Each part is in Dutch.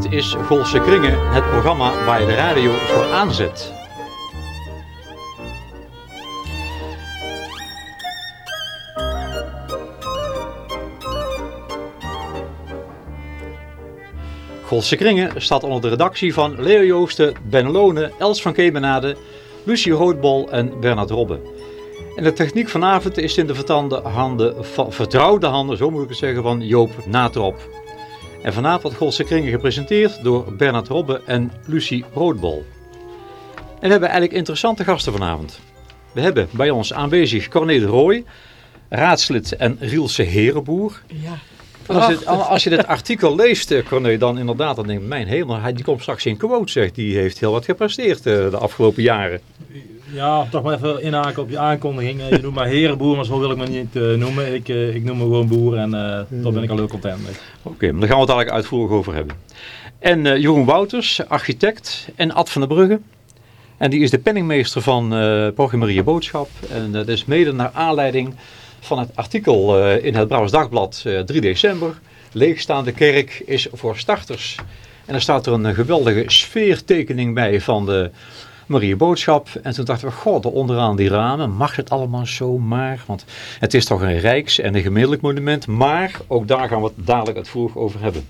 Dit is Golse Kringen, het programma waar je de radio voor aanzet. Golse Kringen staat onder de redactie van Leo Joosten, Ben Lone, Els van Kemenade, Lucie Roodbol en Bernard Robbe. En de techniek vanavond is in de handen, vertrouwde handen, zo moet ik zeggen, van Joop Natrop. En vanavond wordt Golse Kringen gepresenteerd door Bernard Robbe en Lucie Roodbol. En we hebben eigenlijk interessante gasten vanavond. We hebben bij ons aanwezig Corné de Rooij, raadslid en Rielse Herenboer. Ja. Als, dit, als, je dit artikel leest, eh, Corné, dan inderdaad, dan denk ik, mijn hemel, hij die komt straks in quote, zegt. Die heeft heel wat gepresteerd uh, de afgelopen jaren. Ja, toch maar even inhaken op je aankondiging. Je noemt mij herenboer, maar zo wil ik me niet uh, noemen. Ik, uh, ik noem me gewoon boer en uh, daar ben ik al heel content mee. Oké, okay, maar daar gaan we het eigenlijk uitvoerig over hebben. En Jeroen Wouters, architect en Ad van der Brugge. En die is de penningmeester van uh, Boodschap. En dat is mede naar aanleiding van het artikel in het Brouwers Dagblad 3 december. Leegstaande kerk is voor starters. En daar staat er een geweldige sfeertekening bij van de Marie Boodschap. En toen dachten we, god, onderaan die ramen, mag het allemaal zo maar? Want het is toch een rijks- en een gemiddeld monument. Maar ook daar gaan we het dadelijk uitvoerig over hebben.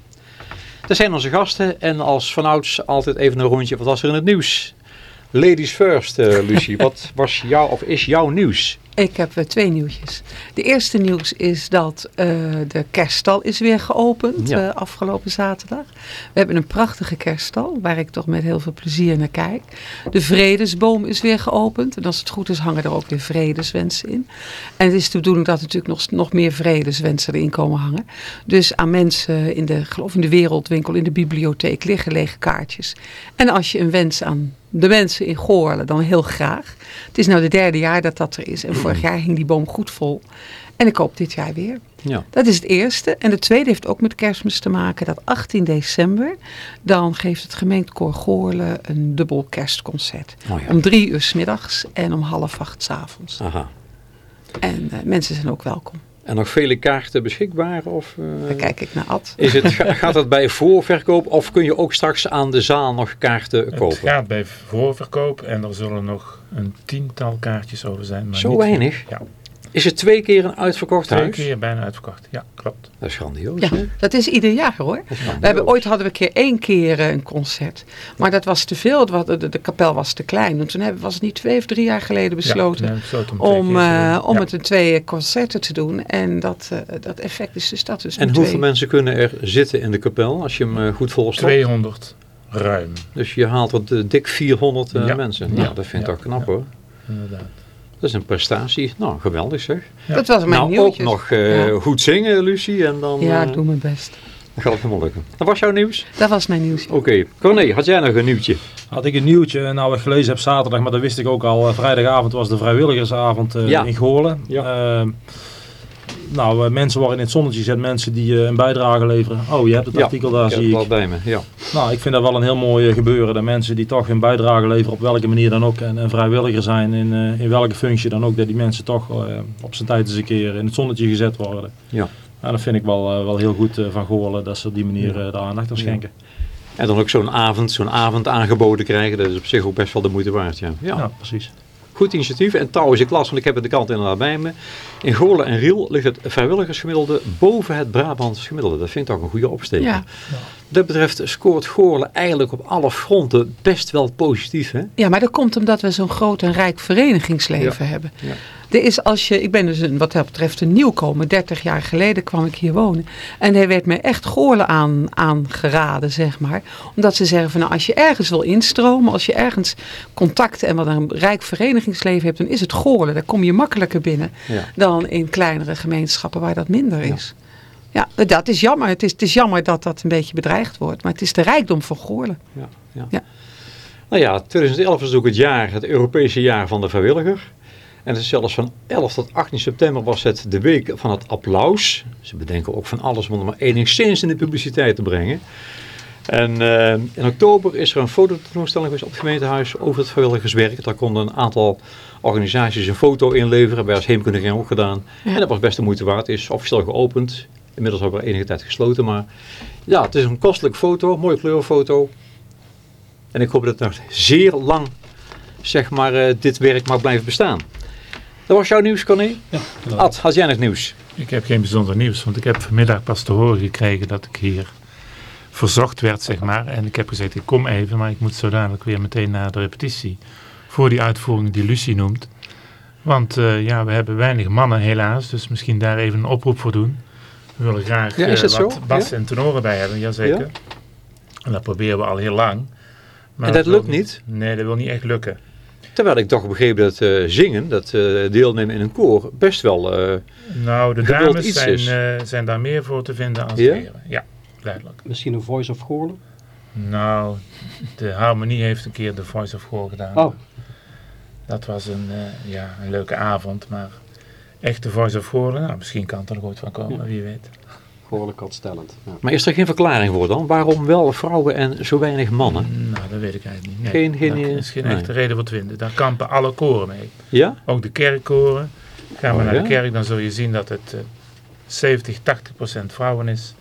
Dat zijn onze gasten en als vanouds altijd even een rondje, wat was er in het nieuws? Ladies first, uh, Lucie. wat was jouw of is jouw nieuws? Ik heb uh, twee nieuwtjes. De eerste nieuws is dat uh, de kerststal is weer geopend ja. uh, afgelopen zaterdag. We hebben een prachtige kerststal waar ik toch met heel veel plezier naar kijk. De vredesboom is weer geopend. En als het goed is hangen er ook weer vredeswensen in. En het is de bedoeling dat natuurlijk nog, nog meer vredeswensen erin komen hangen. Dus aan mensen in de, geloof in de wereldwinkel, in de bibliotheek liggen lege kaartjes. En als je een wens aan de mensen in Goorlen dan heel graag. Het is nou de derde jaar dat dat er is. En vorig jaar hing die boom goed vol. En ik hoop dit jaar weer. Ja. Dat is het eerste. En het tweede heeft ook met kerstmis te maken. Dat 18 december, dan geeft het gemeentekoor Goorlen een dubbel kerstconcert. Oh ja. Om drie uur s middags en om half acht s avonds. Aha. En uh, mensen zijn ook welkom. En nog vele kaarten beschikbaar? Of, uh, Dan kijk ik naar Ad. Is het, gaat het bij voorverkoop of kun je ook straks aan de zaal nog kaarten kopen? Het gaat bij voorverkoop en er zullen nog een tiental kaartjes over zijn. Maar Zo niet weinig? Ja. Is het twee keer een uitverkocht Twee huis? keer bijna uitverkocht, ja, klopt. Dat is grandioos, Ja, hè? dat is ieder jaar hoor. We hebben, ooit hadden we een keer één keer uh, een concert. Maar dat was te veel. De, de, de kapel was te klein. En toen hebben, was het niet twee of drie jaar geleden besloten. Ja, we besloten om, twee om, uh, doen. om Ja. het in twee concerten te doen. En dat, uh, dat effect is dus dat. Dus En hoeveel twee. mensen kunnen er zitten in de kapel als je hem uh, goed volstopt? 200 ruim, Dus je haalt wat uh, dik 400 uh, Ja. mensen. Ja. Nou, dat vind ik Ja. toch knap Ja. hoor. inderdaad. Dat is een prestatie. Nou, geweldig zeg. Ja. Dat was mijn nou, ook nog uh, Ja. goed zingen, Lucie. En dan, Ja, uh, ik doe mijn best. dan gaat het helemaal lukken. Dat was jouw nieuws? Dat was mijn nieuws. Oké. Corné, had jij nog een nieuwtje? Had ik een nieuwtje, nou wat ik gelezen heb zaterdag, maar dat wist ik ook al. eh, vrijdagavond was de vrijwilligersavond eh, Ja. in Goorlen. Ja. Eh, nou, eh, mensen worden in het zonnetje gezet, mensen die eh, een bijdrage leveren. Oh, je hebt het Ja, artikel daar, zie ik. bij me. Ja. Nou, ik vind dat wel een heel mooi eh, gebeuren. Dat mensen die toch hun bijdrage leveren, op welke manier dan ook, en, en vrijwilliger zijn, in, in welke functie dan ook, dat die mensen toch op zijn tijd eens een keer in het zonnetje gezet worden. Ja. Nou, dat vind ik wel, wel heel goed van Goorlen, dat ze op die manier de aandacht aan Ja. schenken. En dan ook zo'n avond, zo'n avond aangeboden krijgen. Dat is op zich ook best wel de moeite waard. Ja. Ja. Ja, precies. Goed initiatief. En trouwens, ik las, want ik heb het de kant inderdaad bij me. In Goorlen en Riel ligt het vrijwilligersgemiddelde boven het Brabants gemiddelde. Dat vind ik ook een goede opsteking. Ja. Dat betreft scoort Goorlen eigenlijk op alle fronten best wel positief. Hè? ja, maar dat komt omdat we zo'n groot en rijk verenigingsleven hebben. Ja. Er is als je, ik ben dus een, wat dat betreft een nieuwkomer. 30 jaar geleden kwam ik hier wonen. En hij werd me echt Goorlen aan, aangeraden, zeg maar. Omdat ze zeggen van nou, als je ergens wil instromen, als je ergens contacten en wat een rijk verenigingsleven hebt, dan is het Goorlen. Daar kom je makkelijker binnen Ja. dan in kleinere gemeenschappen waar dat minder is. Ja, dat is jammer. Het is, het is jammer dat dat een beetje bedreigd wordt. Maar het is de rijkdom van Goorlen. Ja, ja. Ja. Nou ja, 2011 is ook het jaar, het Europese jaar van de vrijwilliger. En het is zelfs van 11 tot 18 september was het de week van het applaus. Ze bedenken ook van alles om het maar enigszins in de publiciteit te brengen. En eh, in oktober is er een fototentoonstelling geweest op het gemeentehuis over het vrijwilligerswerk. Daar konden een aantal organisaties een foto inleveren. Bij als Heemkundige ook gedaan. Ja. En dat was best de moeite waard. Is officieel geopend. Inmiddels al weer enige tijd gesloten, maar ja, het is een kostelijke foto, mooie kleurfoto. En ik hoop dat het nog zeer lang, zeg maar, eh, dit werk mag blijven bestaan. Dat was jouw nieuws, Connie? Ja, Ad, had jij nog nieuws? Ik heb geen bijzonder nieuws, want ik heb vanmiddag pas te horen gekregen dat ik hier verzocht werd, zeg maar. En ik heb gezegd, ik kom even, maar ik moet zo dadelijk weer meteen naar de repetitie. Voor die uitvoering die Lucie noemt. Want eh, ja, we hebben weinig mannen helaas, dus misschien daar even een oproep voor doen. We willen graag Ja, eh, wat zo? bas Ja? en tenoren bij hebben, jazeker. Ja? En dat proberen we al heel lang. Maar En dat lukt niet? Nee, dat wil niet echt lukken. Terwijl ik toch begreep dat eh, zingen, dat eh, deelnemen in een koor, best wel... eh, Nou, de dames iets zijn, is. eh, zijn daar meer voor te vinden als de heren. Ja, duidelijk. Misschien een Voice of Goorlen? Nou, de Harmonie heeft een keer de Voice of Goor gedaan. Oh. Dat was een, eh, ja, een leuke avond, maar echt de Voice of Goor, nou, misschien kan het er nog ooit van komen, wie weet. Goorlijk Got Talent. Ja. maar is er geen verklaring voor dan? Waarom wel vrouwen en zo weinig mannen? Nou, dat weet ik eigenlijk niet. Nee, Geen- geen, daar eh, is geen nee. echte reden voor te vinden. Daar kampen alle koren mee. Ja? Ook de kerkkoren. Gaan we Oh, naar ja? de kerk, dan zul je zien dat het eh 70, 80 procent vrouwen is.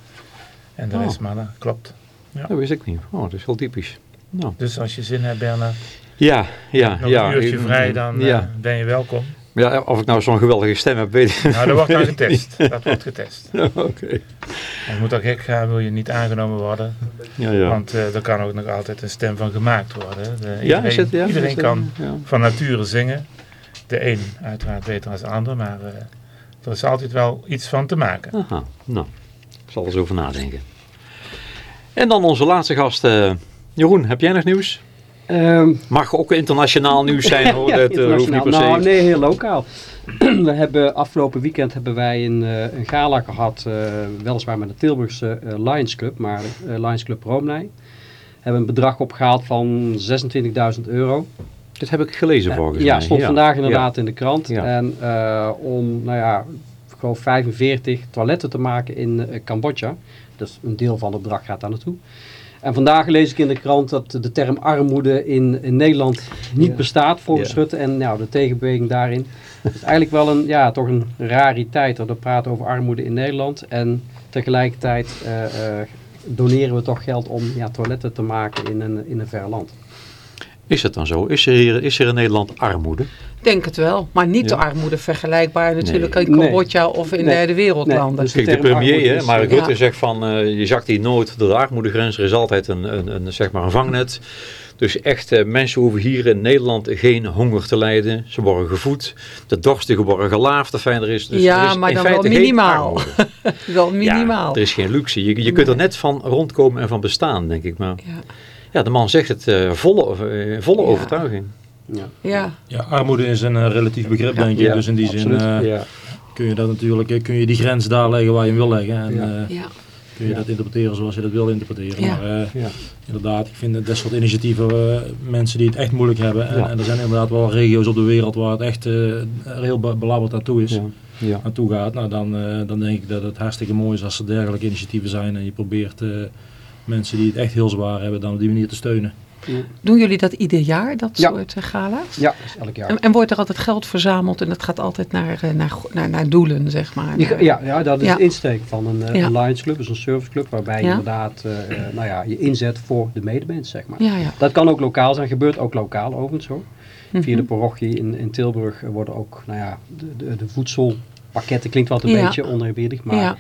En de Oh. rest mannen, klopt. Dat wist ik niet. Oh, dat is heel typisch. Nou. Dus als je zin hebt, Bernard, Ja, ja, nog ja. een uurtje vrij, dan eh, ja. ben je welkom. Ja. Of ik nou zo'n geweldige stem heb, weet ik Nou, dat wordt dan getest. Dat wordt getest. Oké. Je moet ook gek gaan, wil je niet aangenomen worden. Ja, ja. Want eh er kan ook nog altijd een stem van gemaakt worden. De, ja, iedereen is het, iedereen kan van nature zingen. De een uiteraard beter dan de ander, maar eh, er is altijd wel iets van te maken. Aha, nou. Ik zal er eens over nadenken. En dan onze laatste gast. eh, Jeroen, heb jij nog nieuws? Ehm, Mag ook internationaal nieuws zijn hoor. ja, dat eh, hoeft niet per se. internationaal. Nou, nee, heel lokaal. We hebben afgelopen weekend hebben wij een, eh, een gala gehad, eh, weliswaar met de Tilburgse Lions Club, maar Lions Club Roomnij. Hebben een bedrag opgehaald van 26.000 euro. Dit heb ik gelezen volgens ja, mij. stond vandaag inderdaad in de krant. Ja. En om, nou ja, ik geloof 45 toiletten te maken in Cambodja. Dus een deel van het bedrag gaat daar naartoe. En vandaag lees ik in de krant dat de term armoede in, in Nederland niet Ja. bestaat volgens Ja. Rutte. En nou, de tegenbeweging daarin. Het is eigenlijk wel een, ja, toch een rariteit dat we praten over armoede in Nederland. En tegelijkertijd eh, eh, doneren we toch geld om ja, toiletten te maken in een, in een ver land. Is het dan zo? Is er, hier, is er in Nederland armoede? Ik denk het wel, maar niet Ja. de armoede vergelijkbaar natuurlijk Nee. in Cambodja of in Nee. derde wereldlanden. Nee, dus- Kijk, de premier, armoede hè, is, Mark Rutte ja. zegt van, eh, je zakt die nooit door de armoedegrens. Er is altijd een, een, een, zeg maar een vangnet. Dus echt, eh, mensen hoeven hier in Nederland geen honger te lijden. Ze worden gevoed. De dorstigen worden gelaafd, of fijn er is. Dus Ja, er is maar in dan feite wel minimaal. Wel minimaal. Ja, er is geen luxe. Je, je kunt er net van rondkomen en van bestaan, denk ik. Maar Ja. Ja, de man zegt het eh, volle, eh, volle Ja. overtuiging. Ja. Ja. Ja, armoede is een eh, relatief begrip, denk ik. Ja, dus in die absoluut. zin eh, ja. kun je dat natuurlijk, eh, kun je die grens daar leggen waar je hem wil leggen. En Ja. eh, Ja. kun je Ja. dat interpreteren zoals je dat wil interpreteren. Ja. Maar eh, Ja. inderdaad, ik vind dat soort initiatieven, eh, mensen die het echt moeilijk hebben. En, Ja. en er zijn inderdaad wel regio's op de wereld waar het echt heel be- belabberd aan toe is. Ja. Ja. Naartoe gaat, nou dan, eh, dan denk ik dat het hartstikke mooi is als er dergelijke initiatieven zijn en je probeert eh, mensen die het echt heel zwaar hebben dan op die manier te steunen. Doen jullie dat ieder jaar, dat Ja. soort eh, gala's? Ja, is elk jaar. En, en wordt er altijd geld verzameld en dat gaat altijd naar, eh, naar, naar, naar doelen, zeg maar? Ja, ja, ja, dat is Ja. de insteek van een, eh, Ja. een Lions Club, dus een serviceclub, waarbij je inderdaad eh, eh, nou ja, je inzet voor de medemens, zeg maar. Ja, ja. Dat kan ook lokaal zijn, gebeurt ook lokaal overigens hoor. Via de Mhm. parochie in, in Tilburg worden ook, nou ja, de, de, de voedselpakketten klinkt wat een Ja. beetje oneerbiedig, maar ja. eh,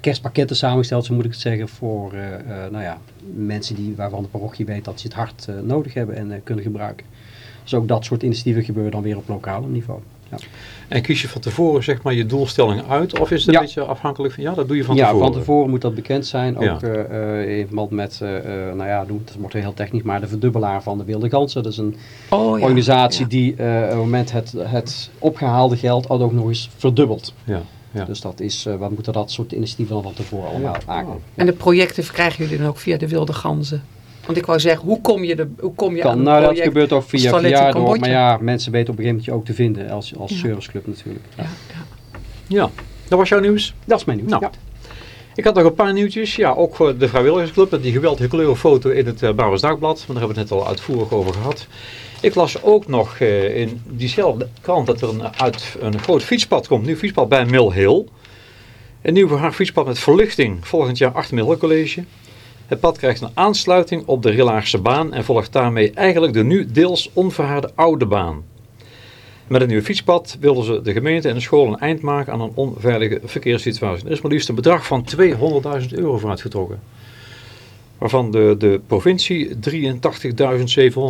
kerstpakketten samengesteld, zo moet ik het zeggen, voor eh, eh, nou ja, mensen die, waarvan de parochie weet dat ze het hard eh, nodig hebben en eh, kunnen gebruiken. Dus ook dat soort initiatieven gebeuren dan weer op lokaal niveau. Ja. En kies je van tevoren zeg maar je doelstelling uit? Of is het Ja. een beetje afhankelijk van, ja dat doe je van ja, tevoren? van tevoren moet dat bekend zijn. Ja. Ook eh, eh, in verband met, eh, eh, nou ja, het wordt heel technisch, maar de verdubbelaar van de Wilde Gansen. Dat is een Oh, ja. organisatie Ja. die eh, op het moment het, het opgehaalde geld ook nog eens verdubbelt. Ja, ja. Dus dat is, eh, we moeten dat soort initiatieven dan van tevoren allemaal aangaan. En de projecten krijgen jullie dan ook via de wilde ganzen? Want ik wou zeggen, hoe kom je, de, hoe kom je aan Kan, nou, dat gebeurt ook via door, maar ja, mensen weten op een gegeven moment je ook te vinden als, als Ja. serviceclub natuurlijk. Ja. Ja, ja. ja, dat was jouw nieuws. Dat is mijn nieuws. Nou. Ja. Ik had nog een paar nieuwtjes. Ja, ook voor de vrijwilligersclub. met Die geweldige kleurenfoto in het uh, Brabants Dagblad. Maar daar hebben we het net al uitvoerig over gehad. Ik las ook nog eh, in diezelfde krant dat er een, uit, een groot fietspad komt. Nu fietspad bij Mill Hill. Een nieuw fietspad met verlichting volgend jaar achter Middel College. Het pad krijgt een aansluiting op de Rillaagse baan en volgt daarmee eigenlijk de nu deels onverhaarde oude baan. Met een nieuw fietspad wilden ze de gemeente en de school een eind maken aan een onveilige verkeerssituatie. Er is maar liefst een bedrag van 200.000 euro voor uitgetrokken. Waarvan de, de provincie 83.700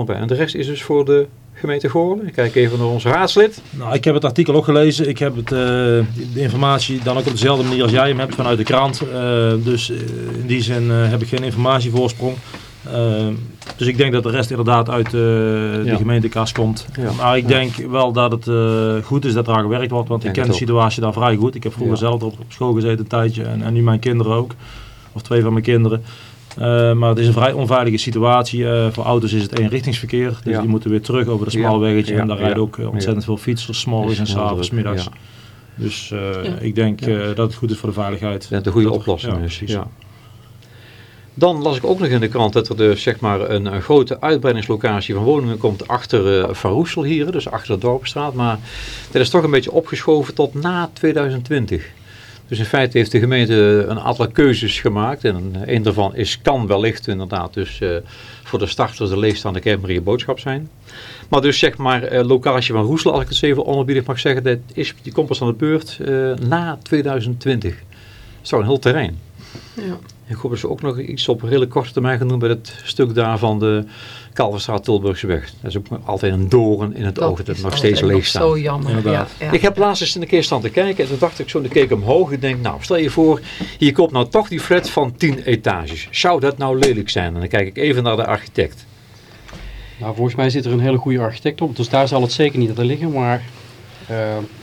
bij. En de rest is dus voor de gemeente Goorlen. Ik kijk even naar onze raadslid. Nou, ik heb het artikel ook gelezen. Ik heb het, eh, de informatie dan ook op dezelfde manier als jij hem hebt vanuit de krant. Eh, dus eh, in die zin heb ik geen informatievoorsprong. Dus ik denk dat de rest inderdaad uit de Ja. gemeentekas komt. Ja. Maar ik denk wel dat het goed is dat er aan gewerkt wordt. Want ik ken de situatie daar vrij goed. Ik heb vroeger Ja. zelf op, op school gezeten een tijdje. En, en nu mijn kinderen ook. Of twee van mijn kinderen. Eh, maar het is een vrij onveilige situatie. Eh, voor auto's is het eenrichtingsverkeer. Dus Ja. die moeten weer terug over de Ja. smal weggetje. Ja. En daar rijden ook eh, ontzettend veel fietsers. en Is heel s'avonds, middags. ja. Dus eh, Ja. ik denk eh, dat het goed is voor de veiligheid. Dat de goede Dat er- oplossing is. precies. Ja. Dan las ik ook nog in de krant dat er dus, zeg maar, een, een grote uitbreidingslocatie van woningen komt achter eh Van Roesel hier, dus achter de Dorpstraat. Maar dat is toch een beetje opgeschoven tot na 2020. Dus in feite heeft de gemeente een aantal keuzes gemaakt. En een daarvan is, kan wellicht inderdaad dus eh, voor de starters de leegstaande Kerkmarie boodschap zijn. Maar dus zeg maar eh, locatie van Roesel, als ik het even onerbiedig mag zeggen, dat is, die komt pas aan de beurt eh, na 2020. Dat is toch een heel terrein. Ja. Ik hoop dat ze ook nog iets op redelijk korte termijn gaan doen bij het stuk daar van de Kalverstraat Tilburgseweg. Dat is ook altijd een doorn in het oog dat het nog steeds leeg staat. Zo jammer. Ja, ja. Ik heb laatst eens een keer staan te kijken en toen dacht ik zo, dan keek ik omhoog en denk, nou stel je voor, hier komt nou toch die flat van 10 etages. Zou dat nou lelijk zijn? En dan kijk ik even naar de architect. Nou, volgens mij zit er een hele goede architect op, dus daar zal het zeker niet aan liggen. Maar eh,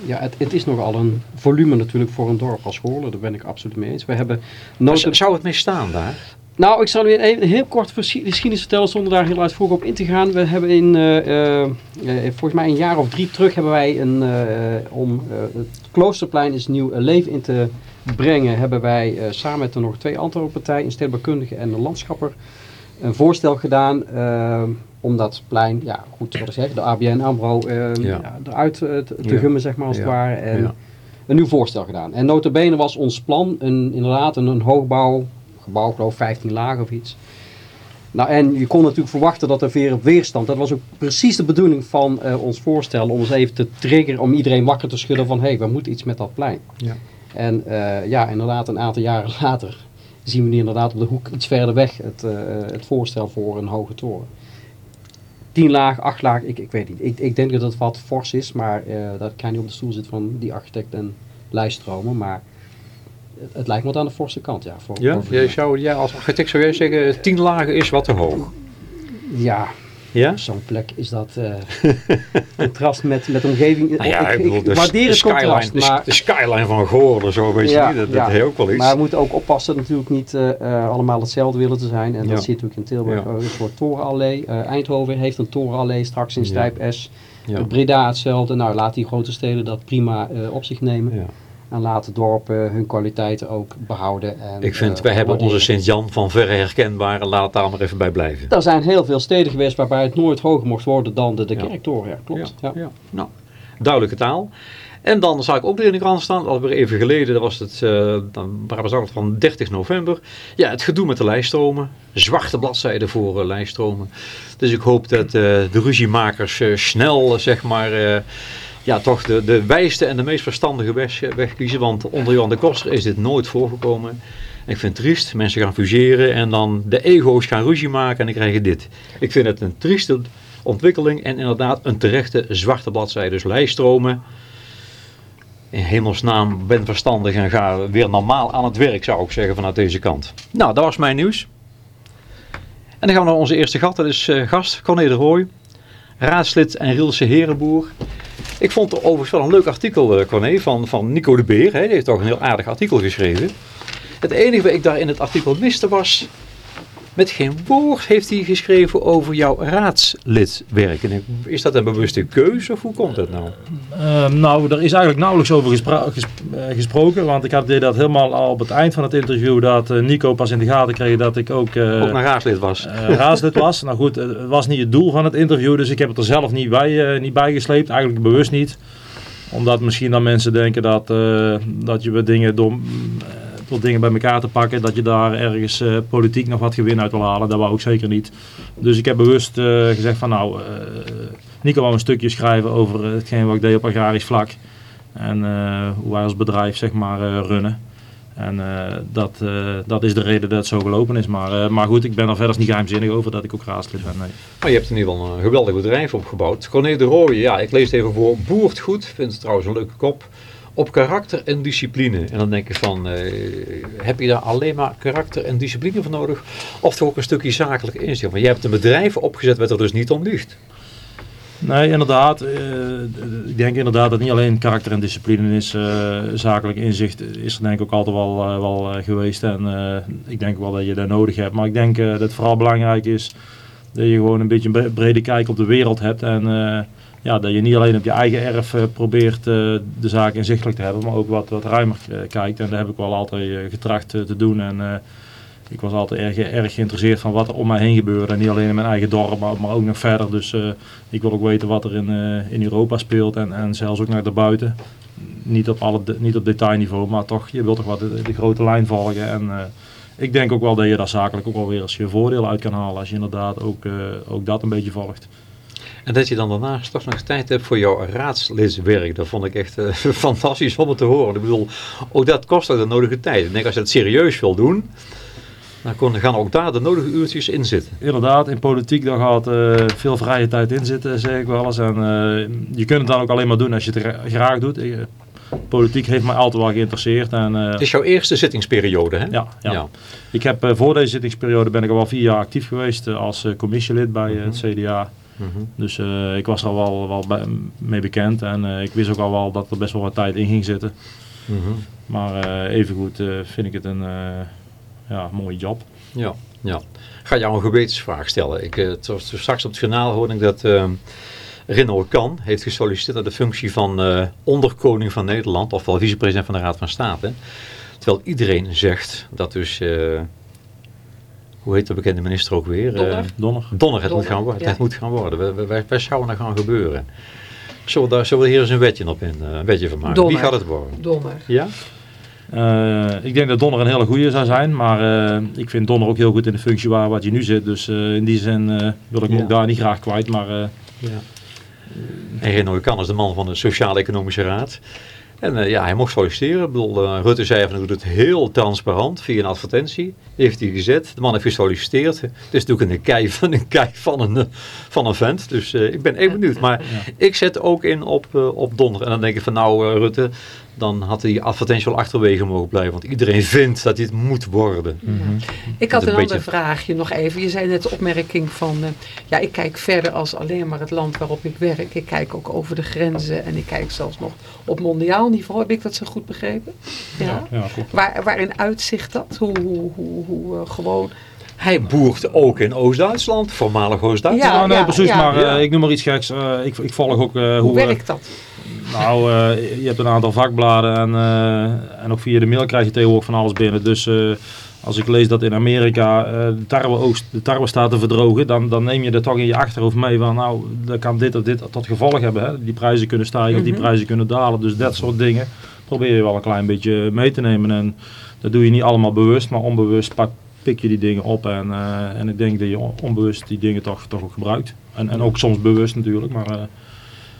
ja, het, het is nogal een volume natuurlijk voor een dorp als Goorlen, daar ben ik absoluut mee eens. We hebben noten... zou het mee staan daar? Nou, ik zal u even een heel kort geschiedenis vertellen zonder daar heel uitvoerig op in te gaan. We hebben in, eh, eh, eh, volgens mij een jaar of drie terug hebben wij een, om het Kloosterplein eens nieuw leven in te brengen, hebben wij samen met de nog twee andere partijen, een stedenbouwkundige en een landschapper, een voorstel gedaan om dat plein, ja goed wat ik zeg, de ABN AMRO Ja. ja, eruit te, te Ja. gummen zeg maar als het ware. En een nieuw voorstel gedaan. En notabene was ons plan een, inderdaad een, een hoogbouw, gebouw geloof ik 15 lagen of iets. Nou, en je kon natuurlijk verwachten dat er weer weerstand. Dat was ook precies de bedoeling van eh, ons voorstel. Om ons even te triggeren, om iedereen wakker te schudden van... hé, hey, we moeten iets met dat plein. Ja. En eh, ja, inderdaad, een aantal jaren later zien we nu inderdaad op de hoek iets verder weg het, eh, het voorstel voor een hoge toren. Tien laag, acht laag, ik, ik weet niet. Ik, ik denk dat het wat fors is, maar dat ik niet op de stoel zit van die architect en lijststromen. Maar het, lijkt me wat aan de forse kant, ja. Voor, Ja? voor- Jij zou, jij als architect zou jij zeggen, 10 lagen is wat te hoog. ja, Ja? zo'n plek is dat eh contrast met, met de omgeving. Nou ja, ik, bedoel, de, waardeer het skyline, contrast, de, maar... de skyline van Goorlen, zo weet je Ja, niet, dat, dat ja. heeft ook wel iets. Maar we moeten ook oppassen natuurlijk niet eh, eh, allemaal hetzelfde willen te zijn. En Ja. dat je natuurlijk in Tilburg Ja. een soort torenallee. Eh, Eindhoven heeft een torenallee straks in Ja. Stijp S. ja. Breda hetzelfde. Nou, laat die grote steden dat prima eh, op zich nemen. En laat de dorpen hun kwaliteiten ook behouden. En, Ik vind, eh, wij hebben onze. Sint-Jan van verre herkenbare, laat daar maar even bij blijven. Er zijn heel veel steden geweest waarbij het nooit hoger mocht worden dan de, de Ja. kerktoren. Ja, klopt. Ja. Ja. Nou, duidelijke taal. En dan zag ik ook weer in de krant staan, alweer even geleden, dat was het, eh, dan we van 30 november. Ja, het gedoe met de lijststromen. Zwarte bladzijden voor eh, lijststromen. Dus ik hoop dat de ruziemakers snel, zeg maar, ja, toch de, de wijste en de meest verstandige weg, kiezen. Want onder Johan de Koster is dit nooit voorgekomen. Ik vind het triest. Mensen gaan fuseren en dan de ego's gaan ruzie maken en dan krijg je dit. Ik vind het een trieste ontwikkeling en inderdaad een terechte zwarte bladzijde. Dus lijststromen. In hemelsnaam, ben verstandig en ga weer normaal aan het werk, zou ik zeggen, vanuit deze kant. Nou, dat was mijn nieuws. En dan gaan we naar onze eerste gast. Dat is eh, gast Corné de Rooij, raadslid en Rielse Herenboer. Ik vond er overigens wel een leuk artikel, eh, Corné, van, van Nico de Beer. Hè. Die heeft toch een heel aardig artikel geschreven. Het enige wat ik daar in het artikel miste was... Met geen woord heeft hij geschreven over jouw raadslidwerk. En ik- is dat een bewuste keuze of hoe komt dat nou? Eh, nou, er is eigenlijk nauwelijks over ges- eh, gesproken. Want ik had dat helemaal al op het eind van het interview. Dat eh, Nico pas in de gaten kreeg dat ik ook, eh, Ook naar raadslid was. eh, raadslid was. Nou goed, het was niet het doel van het interview. Dus ik heb het er zelf niet bij, eh, niet bij gesleept. Eigenlijk bewust niet. Omdat misschien dan mensen denken dat, eh, dat je dingen door, door dingen bij elkaar te pakken, dat je daar ergens eh, politiek nog wat gewin uit wil halen. Dat wou ik zeker niet. Dus ik heb bewust eh, gezegd van nou, eh Nico wou een stukje schrijven over hetgeen wat ik deed op agrarisch vlak. En hoe wij als bedrijf zeg maar runnen. En dat, dat is de reden dat het zo gelopen is. Maar, maar goed, ik ben er verder niet geheimzinnig over dat ik ook raadslid ben. Nee. Maar je hebt in ieder geval een geweldig bedrijf opgebouwd. Corné de Rooij, ja, ik lees het even voor. Boert goed, vind het trouwens een leuke kop. Op karakter en discipline. En dan denk ik van, eh, heb je daar alleen maar karakter en discipline voor nodig? Of toch ook een stukje zakelijk inzicht? Want je hebt een bedrijf opgezet wat er dus niet om ligt. Nee, inderdaad. eh, ik denk inderdaad dat niet alleen karakter en discipline is. eh, zakelijk inzicht is er denk ik ook altijd wel, wel geweest. En ik denk wel dat je dat nodig hebt. Maar ik denk dat het vooral belangrijk is dat je gewoon een beetje een bre- brede kijk op de wereld hebt. En ja, dat je niet alleen op je eigen erf eh, probeert eh, de zaak inzichtelijk te hebben, maar ook wat, wat ruimer eh, kijkt. En dat heb ik wel altijd getracht te doen. En ik was altijd erg, erg geïnteresseerd van wat er om mij heen gebeurde. Niet alleen in mijn eigen dorp, maar, ook nog verder. Dus ik wil ook weten wat er in, in Europa speelt en, en zelfs ook naar daarbuiten. Niet op, alle, niet op detailniveau, maar toch, je wilt toch wat de, grote lijn volgen. En ik denk ook wel dat je daar zakelijk ook wel weer eens je voordeel uit kan halen. Als je inderdaad ook, ook dat een beetje volgt. En dat je dan daarnaast toch nog tijd hebt voor jouw raadslidswerk. Dat vond ik echt eh, fantastisch om het te horen. Ik bedoel, ook dat kost ook de nodige tijd. Ik denk als je het serieus wil doen, dan gaan ook daar de nodige uurtjes in zitten. Inderdaad, in politiek daar gaat eh, veel vrije tijd in zitten, zeg ik wel eens. En eh, je kunt het dan ook alleen maar doen als je het gra- graag doet. Ik, politiek heeft mij altijd wel geïnteresseerd. En, Het is jouw eerste zittingsperiode, hè? ja, ja. Ja. Ik heb voor deze zittingsperiode ben ik al wel vier jaar actief geweest als commissielid bij het CDA. Mhm. Dus eh, ik was er al wel, wel bij- mee bekend en eh, ik wist ook al wel dat er best wel wat tijd in ging zitten. Mhm. Maar eh, evengoed vind ik het een ja, mooie job. Ja, ja. Ik ga jou een gewetensvraag stellen. Ik, straks op het journaal hoorde ik dat eh Rinno Kan heeft gesolliciteerd naar de functie van onderkoning van Nederland, ofwel vicepresident van de Raad van State. Terwijl iedereen zegt dat dus, hoe heet de bekende minister ook weer? Donner. Eh, Donner. Donner, het, moet gaan, worden. ja. het moet gaan worden. Wij- wij- Wij, zouden gaan gebeuren. Zullen we, daar, zullen we hier eens een wetje op in, eh, een wetje van maken? Donner. Wie gaat het worden? Donner. Ja? Eh, ik denk dat Donner een hele goede zou zijn, maar eh, ik vind Donner ook heel goed in de functie waar wat je nu zit. Dus eh, in die zin eh, wil ik hem Ja. ook daar niet graag kwijt. Maar eh, Ja. En Reno Kan is de man van de Sociaal-Economische Raad. En eh, ja, hij mocht solliciteren. Ik bedoel, eh, Rutte zei van, doet het heel transparant via een advertentie. Heeft hij gezet. De man heeft gesolliciteerd. Het is natuurlijk een kei van een, kei van een, van een vent. Dus eh, ik ben even benieuwd. Maar ik zet ook in op, op donder. En dan denk ik van, nou Rutte, dan had die advertentie wel achterwege mogen blijven. Want iedereen vindt dat dit moet worden. Ik had een een ander beetje- vraagje nog even. Je zei net de opmerking van, eh, ja, ik kijk verder als alleen maar het land waarop ik werk. Ik kijk ook over de grenzen en ik kijk zelfs nog op mondiaal niveau. Heb ik dat zo goed begrepen? Ja. ja, klopt. Waar, waarin uitzicht dat? Hoe, hoe, hoe, hoe eh, gewoon... Hij boert ook in Oost-Duitsland, voormalig Oost-Duitsland. Ja, Ja, nee, ja, precies, ja. maar eh, ik noem maar iets geks. Eh, ik, ik volg ook Hoe hoe... werkt dat? Nou, eh, je hebt een aantal vakbladen en, eh, en ook via de mail krijg je tegenwoordig van alles binnen. Dus eh, als ik lees dat in Amerika de, tarweoogst, de tarwe staat te verdrogen, dan, dan neem je dat toch in je achterhoofd mee van nou, dat kan dit of dit tot gevolg hebben. Hè? Die prijzen kunnen stijgen, of die Mhm. prijzen kunnen dalen. Dus dat soort dingen probeer je wel een klein beetje mee te nemen. En dat doe je niet allemaal bewust, maar onbewust pak, pik je die dingen op. En, en ik denk dat je on- onbewust die dingen toch, toch ook gebruikt. En, en ook soms bewust natuurlijk, maar...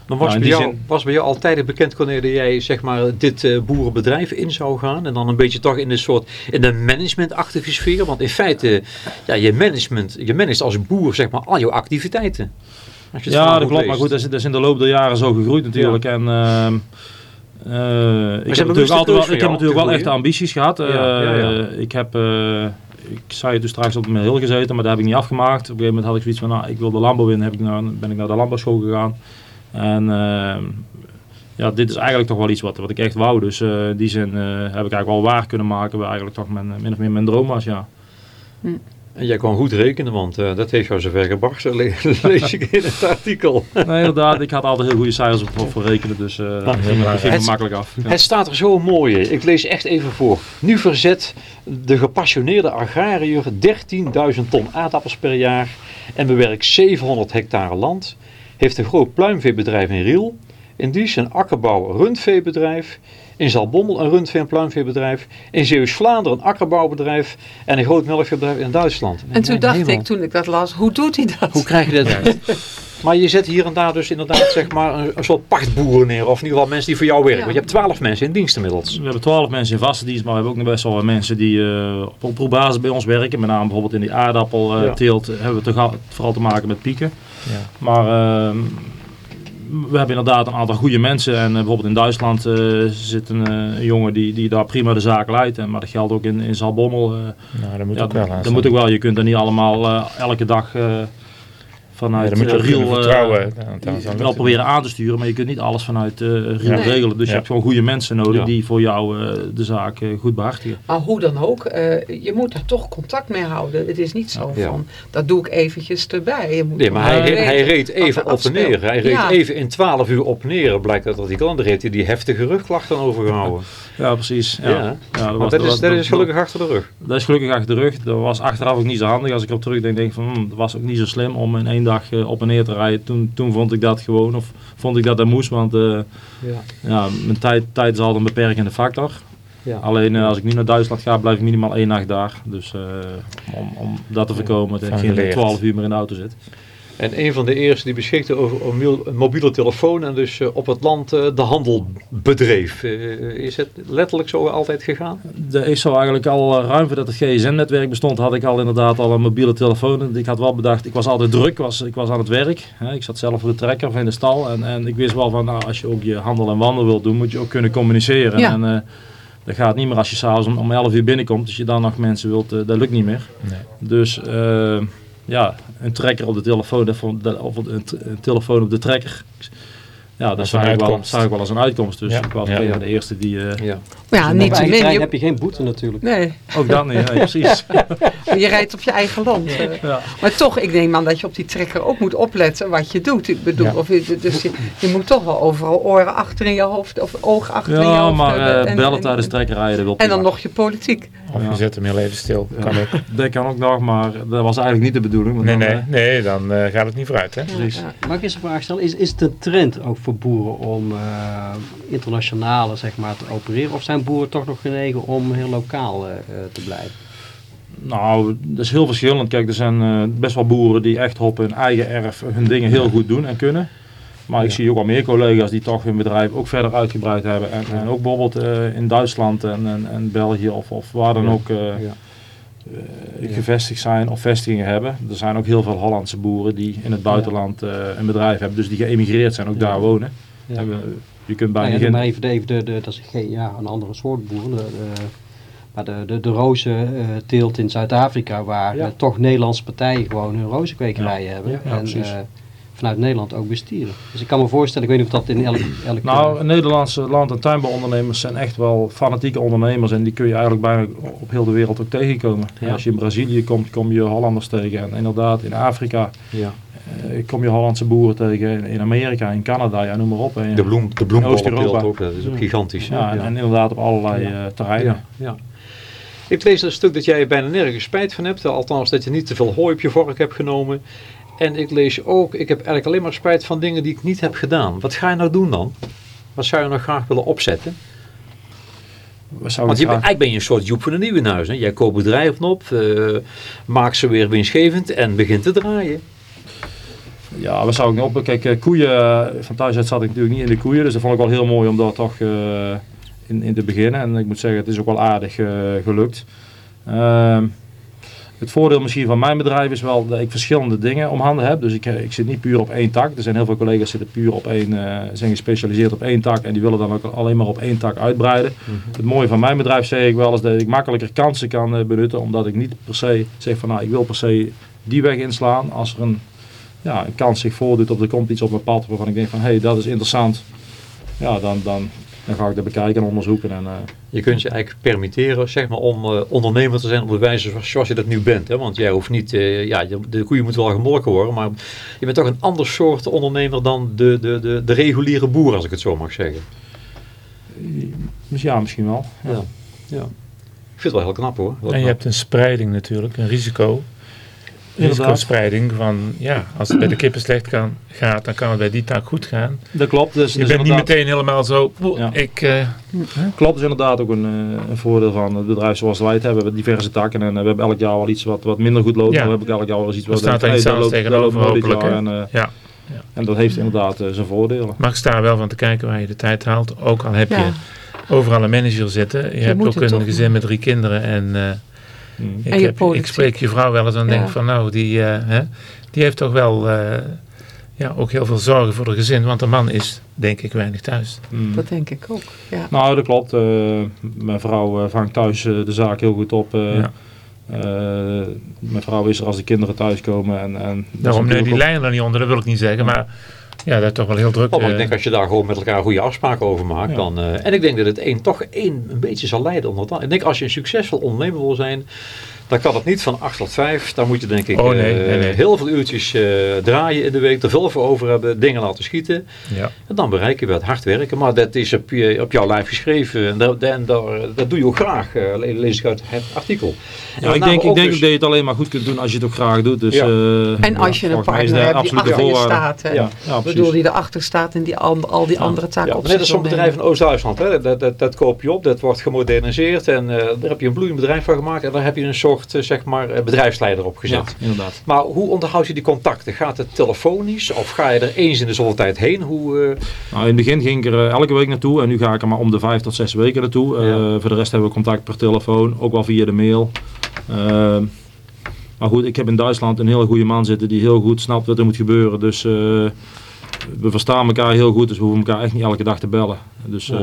eh, Maar was, in bij jou, zin- was bij jou altijd bekend, dat jij zeg maar, dit eh, boerenbedrijf in zou gaan? En dan een beetje toch in de soort in de managementachtige sfeer? Want in feite, ja, je, management, je managt als boer zeg maar, al jouw activiteiten. Ja, dat klopt. leest. Maar goed, dat is, dat is in de loop der jaren zo gegroeid natuurlijk. En ehm, eh, ik heb natuurlijk altijd wel, van ik heb natuurlijk wel echte ambities gehad. Ja, ja, ja. Eh, Ik heb, eh, ik zei het dus straks op mijn heel gezeten, maar dat heb ik niet afgemaakt. Op een gegeven moment had ik zoiets van, nou, ik wil de landbouw in. Heb ik naar, ben ik naar de landbouwschool gegaan. En ehm, ja, dit is eigenlijk toch wel iets wat, wat ik echt wou. Dus eh, in die zin eh, heb ik eigenlijk wel waar kunnen maken. Waar eigenlijk toch mijn, min of meer mijn droom was, ja. En jij kon goed rekenen, want eh, dat heeft jou zover gebracht, zo le- lees ik in het artikel. Nee, inderdaad. Ik had altijd heel goede cijfers op, voor rekenen. Dus eh dat ging, Het- makkelijk af. Ja. Het staat er zo mooi in. Ik lees echt even voor. Nu verzet de gepassioneerde agrariër 13.000 ton aardappels per jaar en bewerkt 700 hectare land. Heeft een groot pluimveebedrijf in Riel. In Dies een akkerbouw rundveebedrijf. In Zalbommel een rundvee- en pluimveebedrijf. In Zeeuws-Vlaanderen een akkerbouwbedrijf. En een groot melkveebedrijf in Duitsland. En toen dacht hemel. ik, toen ik dat las, hoe doet hij dat? Hoe krijg je dat? Maar je zet hier en daar dus inderdaad zeg maar een, een soort pachtboeren neer. Of in ieder geval mensen die voor jou werken. Ja. Want je hebt twaalf mensen in dienst inmiddels. We hebben twaalf mensen in vaste dienst, maar we hebben ook nog best wel wat mensen die eh, op oproepbasis bij ons werken. Met name bijvoorbeeld in die aardappelteelt Ja. hebben we al- vooral te maken met pieken. Ja. Maar ehm, we hebben inderdaad een aantal goede mensen. En eh, bijvoorbeeld in Duitsland eh, zit een, eh, een jongen die, die daar prima de zaak leidt. En, maar dat geldt ook in, in Zalbommel. Nou, dat moet ja, ook wel dat moet ook wel. Je kunt er niet allemaal elke dag vanuit moet je eh, eh, vertrouwen. Dan- dan- dan wel proberen aan te sturen, maar je kunt niet alles vanuit eh Riel Ja. Nee. regelen. Dus Ja. je hebt gewoon goede mensen nodig Ja. die voor jou eh, de zaak eh, goed behartigen. Maar hoe dan ook, eh, je moet daar toch contact mee houden. Het is niet zo Ja. van, dat doe ik eventjes erbij. Je moet Nee, maar hij, weten hij reed even op en neer. Hij reed Ja. even in 12 uur op en neer. Blijkt uit dat die klant heeft hij die heftige rugklachten overgehouden. Ja, precies. Ja. Ja. Ja, dat, Want was- dat is, dat is gelukkig achter de rug. Dat is gelukkig achter de rug. Dat was achteraf ook niet zo handig. Als ik erop terugdenk, denk van, hm, dat was ook niet zo slim om in één dag eh, op en neer te rijden. Toen, toen vond ik dat gewoon, of vond ik dat dat moest, want eh, Ja. ja, mijn tijd, tijd is altijd een beperkende factor. Ja. Alleen eh, als ik nu naar Duitsland ga, blijf ik minimaal één nacht daar. Dus eh, om, om dat te voorkomen, dat ik geen geleerd. 12 uur meer in de auto zit. En een van de eerste die beschikte over een mobiel- een mobiele telefoon en dus eh, op het land eh, de handel bedreef. Eh, is het letterlijk zo altijd gegaan? De, ik zou eigenlijk al ruim voordat het gsm-netwerk bestond, had ik al inderdaad al een mobiele telefoon. Ik had wel bedacht, ik was altijd druk, ik was, ik was aan het werk. Hè. Ik zat zelf voor de trekker of in de stal. En, en ik wist wel van, nou, als je ook je handel en wandel wilt doen, moet je ook kunnen communiceren. Ja. En eh, dat gaat niet meer als je s'avonds om, om 11 uur binnenkomt. Als je dan nog mensen wilt, dat lukt niet meer. Nee. Dus eh, ja, een trekker op de telefoon, of een telefoon op de trekker. Ja, dat zag een ik, wel, zag ik wel als een uitkomst. Dus Ja. ik was Ja. een van de eerste die... eh, Ja. Maar ja, niet te min. trein Je, heb je geen boete natuurlijk. nee, ook dat niet, nee, precies. je rijdt op je eigen land. eh. Ja. Maar toch, ik neem aan dat je op die trekker ook moet opletten wat je doet. Ik bedoel, Ja. of je, dus je, je moet toch wel overal oren achter in je hoofd of ogen achter in je Ja, hoofd maar hebben. eh, En- bellen en- tijdens trekkrijden wil En dan nog je politiek. Of Ja. je zet hem heel even stil. Kan ook. Dat kan ook nog, maar dat was eigenlijk niet de bedoeling. want Nee, dan, nee, nee, dan eh, gaat het niet vooruit. Hè? Precies. Ja. Mag ik eens een vraag stellen? Is, is het een trend ook voor boeren om eh internationale zeg maar, te opereren? Of zijn boeren toch nog genegen om heel lokaal eh, eh, te blijven? Nou, dat is heel verschillend. Kijk, er zijn best wel boeren die echt op hun eigen erf hun dingen heel goed doen en kunnen. Maar ik zie ook wel meer collega's die toch hun bedrijf ook verder uitgebreid hebben. En, en ook bijvoorbeeld in Duitsland en, en, en België of, of waar dan Ja. ook Ja. Eh, gevestigd zijn of vestigingen hebben. Er zijn ook heel veel Hollandse boeren die in het buitenland eh, een bedrijf hebben. Dus die geëmigreerd zijn, ook daar wonen. Ja. Je kunt Nou bijna ja, doe geen... maar even, de, even de, de, dat is geen, ja, een andere soort boer. De, maar de, de, de rozenteelt in Zuid-Afrika, waar Ja. eh, toch Nederlandse partijen gewoon hun rozenkwekerijen hebben. Ja, ja, en precies. Vanuit Nederland ook bestieren. Dus ik kan me voorstellen, ik weet niet of dat in elk... elk Nou, eh, Nederlandse land- en tuinbouwondernemers zijn echt wel fanatieke ondernemers en die kun je eigenlijk bijna op heel de wereld ook tegenkomen. Ja. Als je in Brazilië komt, kom je Hollanders tegen en inderdaad in Afrika Ja. eh, kom je Hollandse boeren tegen, in- Amerika, in Canada, ja, noem maar op. En, De, bloem, de bloembollenteelt ook, dat is ook gigantisch. ja, en, en inderdaad op allerlei Ja. eh, terreinen. Ja, ja. Ik lees een stuk dat jij er bijna nergens spijt van hebt. Althans, dat je niet te veel hooi op je vork hebt genomen. En ik lees ook, ik heb eigenlijk alleen maar spijt van dingen die ik niet heb gedaan. Wat ga je nou doen dan? Wat zou je nog graag willen opzetten? Want je, graag- eigenlijk ben je een soort Joep van de Nieuwenhuis. Hè? Jij koopt bedrijven op, eh, maakt ze weer winstgevend en begint te draaien. Ja, we zouden op. Kijk, eh, koeien, eh, van thuis uit zat ik natuurlijk niet in de koeien. Dus dat vond ik wel heel mooi om daar toch in, in te beginnen. En ik moet zeggen, het is ook wel aardig gelukt. Ehm, het voordeel misschien van mijn bedrijf is wel dat ik verschillende dingen om handen heb. Dus ik, eh, ik zit niet puur op één tak. Er zijn heel veel collega's die zitten puur op één, eh, zijn gespecialiseerd op één tak. En die willen dan ook alleen maar op één tak uitbreiden. Het mooie van mijn bedrijf zeg ik wel is dat ik makkelijker kansen kan eh, benutten. Omdat ik niet per se zeg van nou ik wil per se die weg inslaan. Als er een, ja, een kans zich voordoet of er komt iets op mijn pad waarvan ik denk van hé hey, dat is interessant. Ja, dan, dan, dan ga ik dat bekijken en onderzoeken. En, eh, Je kunt je eigenlijk permitteren zeg maar, om eh, ondernemer te zijn op de wijze zoals, je dat nu bent. Hè? Want jij hoeft niet, eh, ja, de koeien moeten wel gemolken worden, maar je bent toch een ander soort ondernemer dan de, de, de, de reguliere boer, als ik het zo mag zeggen. dus ja, misschien wel. Ja. Ja. ja. Ik vind het wel heel knap hoor. Heel En je hebt een spreiding natuurlijk, een risico. Risicospreiding van, ja, als het bij de kippen slecht kan, gaat, dan kan het bij die tak goed gaan. Dat klopt. Dus, Je dus bent niet meteen helemaal zo, "Oeh, Ja. ik, eh, Klopt, is inderdaad ook een, eh, een voordeel van het bedrijf zoals wij het hebben. We hebben diverse takken en eh, we hebben elk jaar wel iets wat, wat minder goed loopt. Ja. We hebben elk jaar wel eens iets wat staat er iets hey, dat anders tegenover hopelijk, En, eh, ja. en dat heeft inderdaad zijn voordelen. Maar ik sta er wel van te kijken waar je de tijd haalt. Ook al heb Ja. je overal een manager zitten. Je, hebt ook een toch gezin met drie kinderen. En, eh, Mm. ik, En je heb, ik spreek je vrouw wel eens en Ja. denk van nou, die, eh, hè, die heeft toch wel eh, ja, ook heel veel zorgen voor het gezin. Want de man is denk ik weinig thuis. Mm. Dat denk ik ook. Ja. Nou, dat klopt. Eh, mijn vrouw eh, vangt thuis de zaak heel goed op. eh. Ja. Eh, mijn vrouw is er als de kinderen thuiskomen. En, en Daarom nee, die ook- lijnen er niet onder, dat wil ik niet zeggen. Maar ja, dat is toch wel heel druk. Oh, ik eh, denk als je daar gewoon met elkaar goede afspraken over maakt. Ja. Dan, eh, en ik denk dat het een toch één een beetje zal leiden onder ander. Ik denk als je een succesvol ondernemer wil zijn. Dan kan het niet van 8 tot 5. Dan moet je denk ik Oh, nee, eh, nee, nee. heel veel uurtjes eh, draaien in de week. Er veel voor over hebben. Dingen laten schieten. ja. En dan bereik je wel het hard werken. Maar dat is op, je, op jouw lijf geschreven. En, dat, en daar, dat doe je ook graag. eh, le- lees ik uit het artikel. Ja, En ik met denk, ik denk dus- dat je het alleen maar goed kunt doen als je het ook graag doet. Dus, Ja. En als je ja, een partner hebt die achter je staat. Hè? Ja, ja, Ik precies. bedoel, die erachter staat en die an- al die andere taken Ja, op net als zo'n bedrijf in Oost-Duitsland. hè, Dat, dat, dat koop je op, dat wordt gemoderniseerd. En eh, daar heb je een bloeiend bedrijf van gemaakt. En daar heb je een soort eh, zeg maar, eh, bedrijfsleider op Ja, inderdaad. Maar hoe onderhoud je die contacten? Gaat het telefonisch of ga je er eens in de zoveel tijd heen? Hoe, eh, Nou, in het begin ging ik er elke week naartoe en nu ga ik er maar om de vijf tot zes weken naartoe. Ja. Voor de rest hebben we contact per telefoon, ook wel via de mail. Eh, maar goed, ik heb in Duitsland een hele goede man zitten die heel goed snapt wat er moet gebeuren. Dus we verstaan elkaar heel goed, dus we hoeven elkaar echt niet elke dag te bellen. Dus, Ja.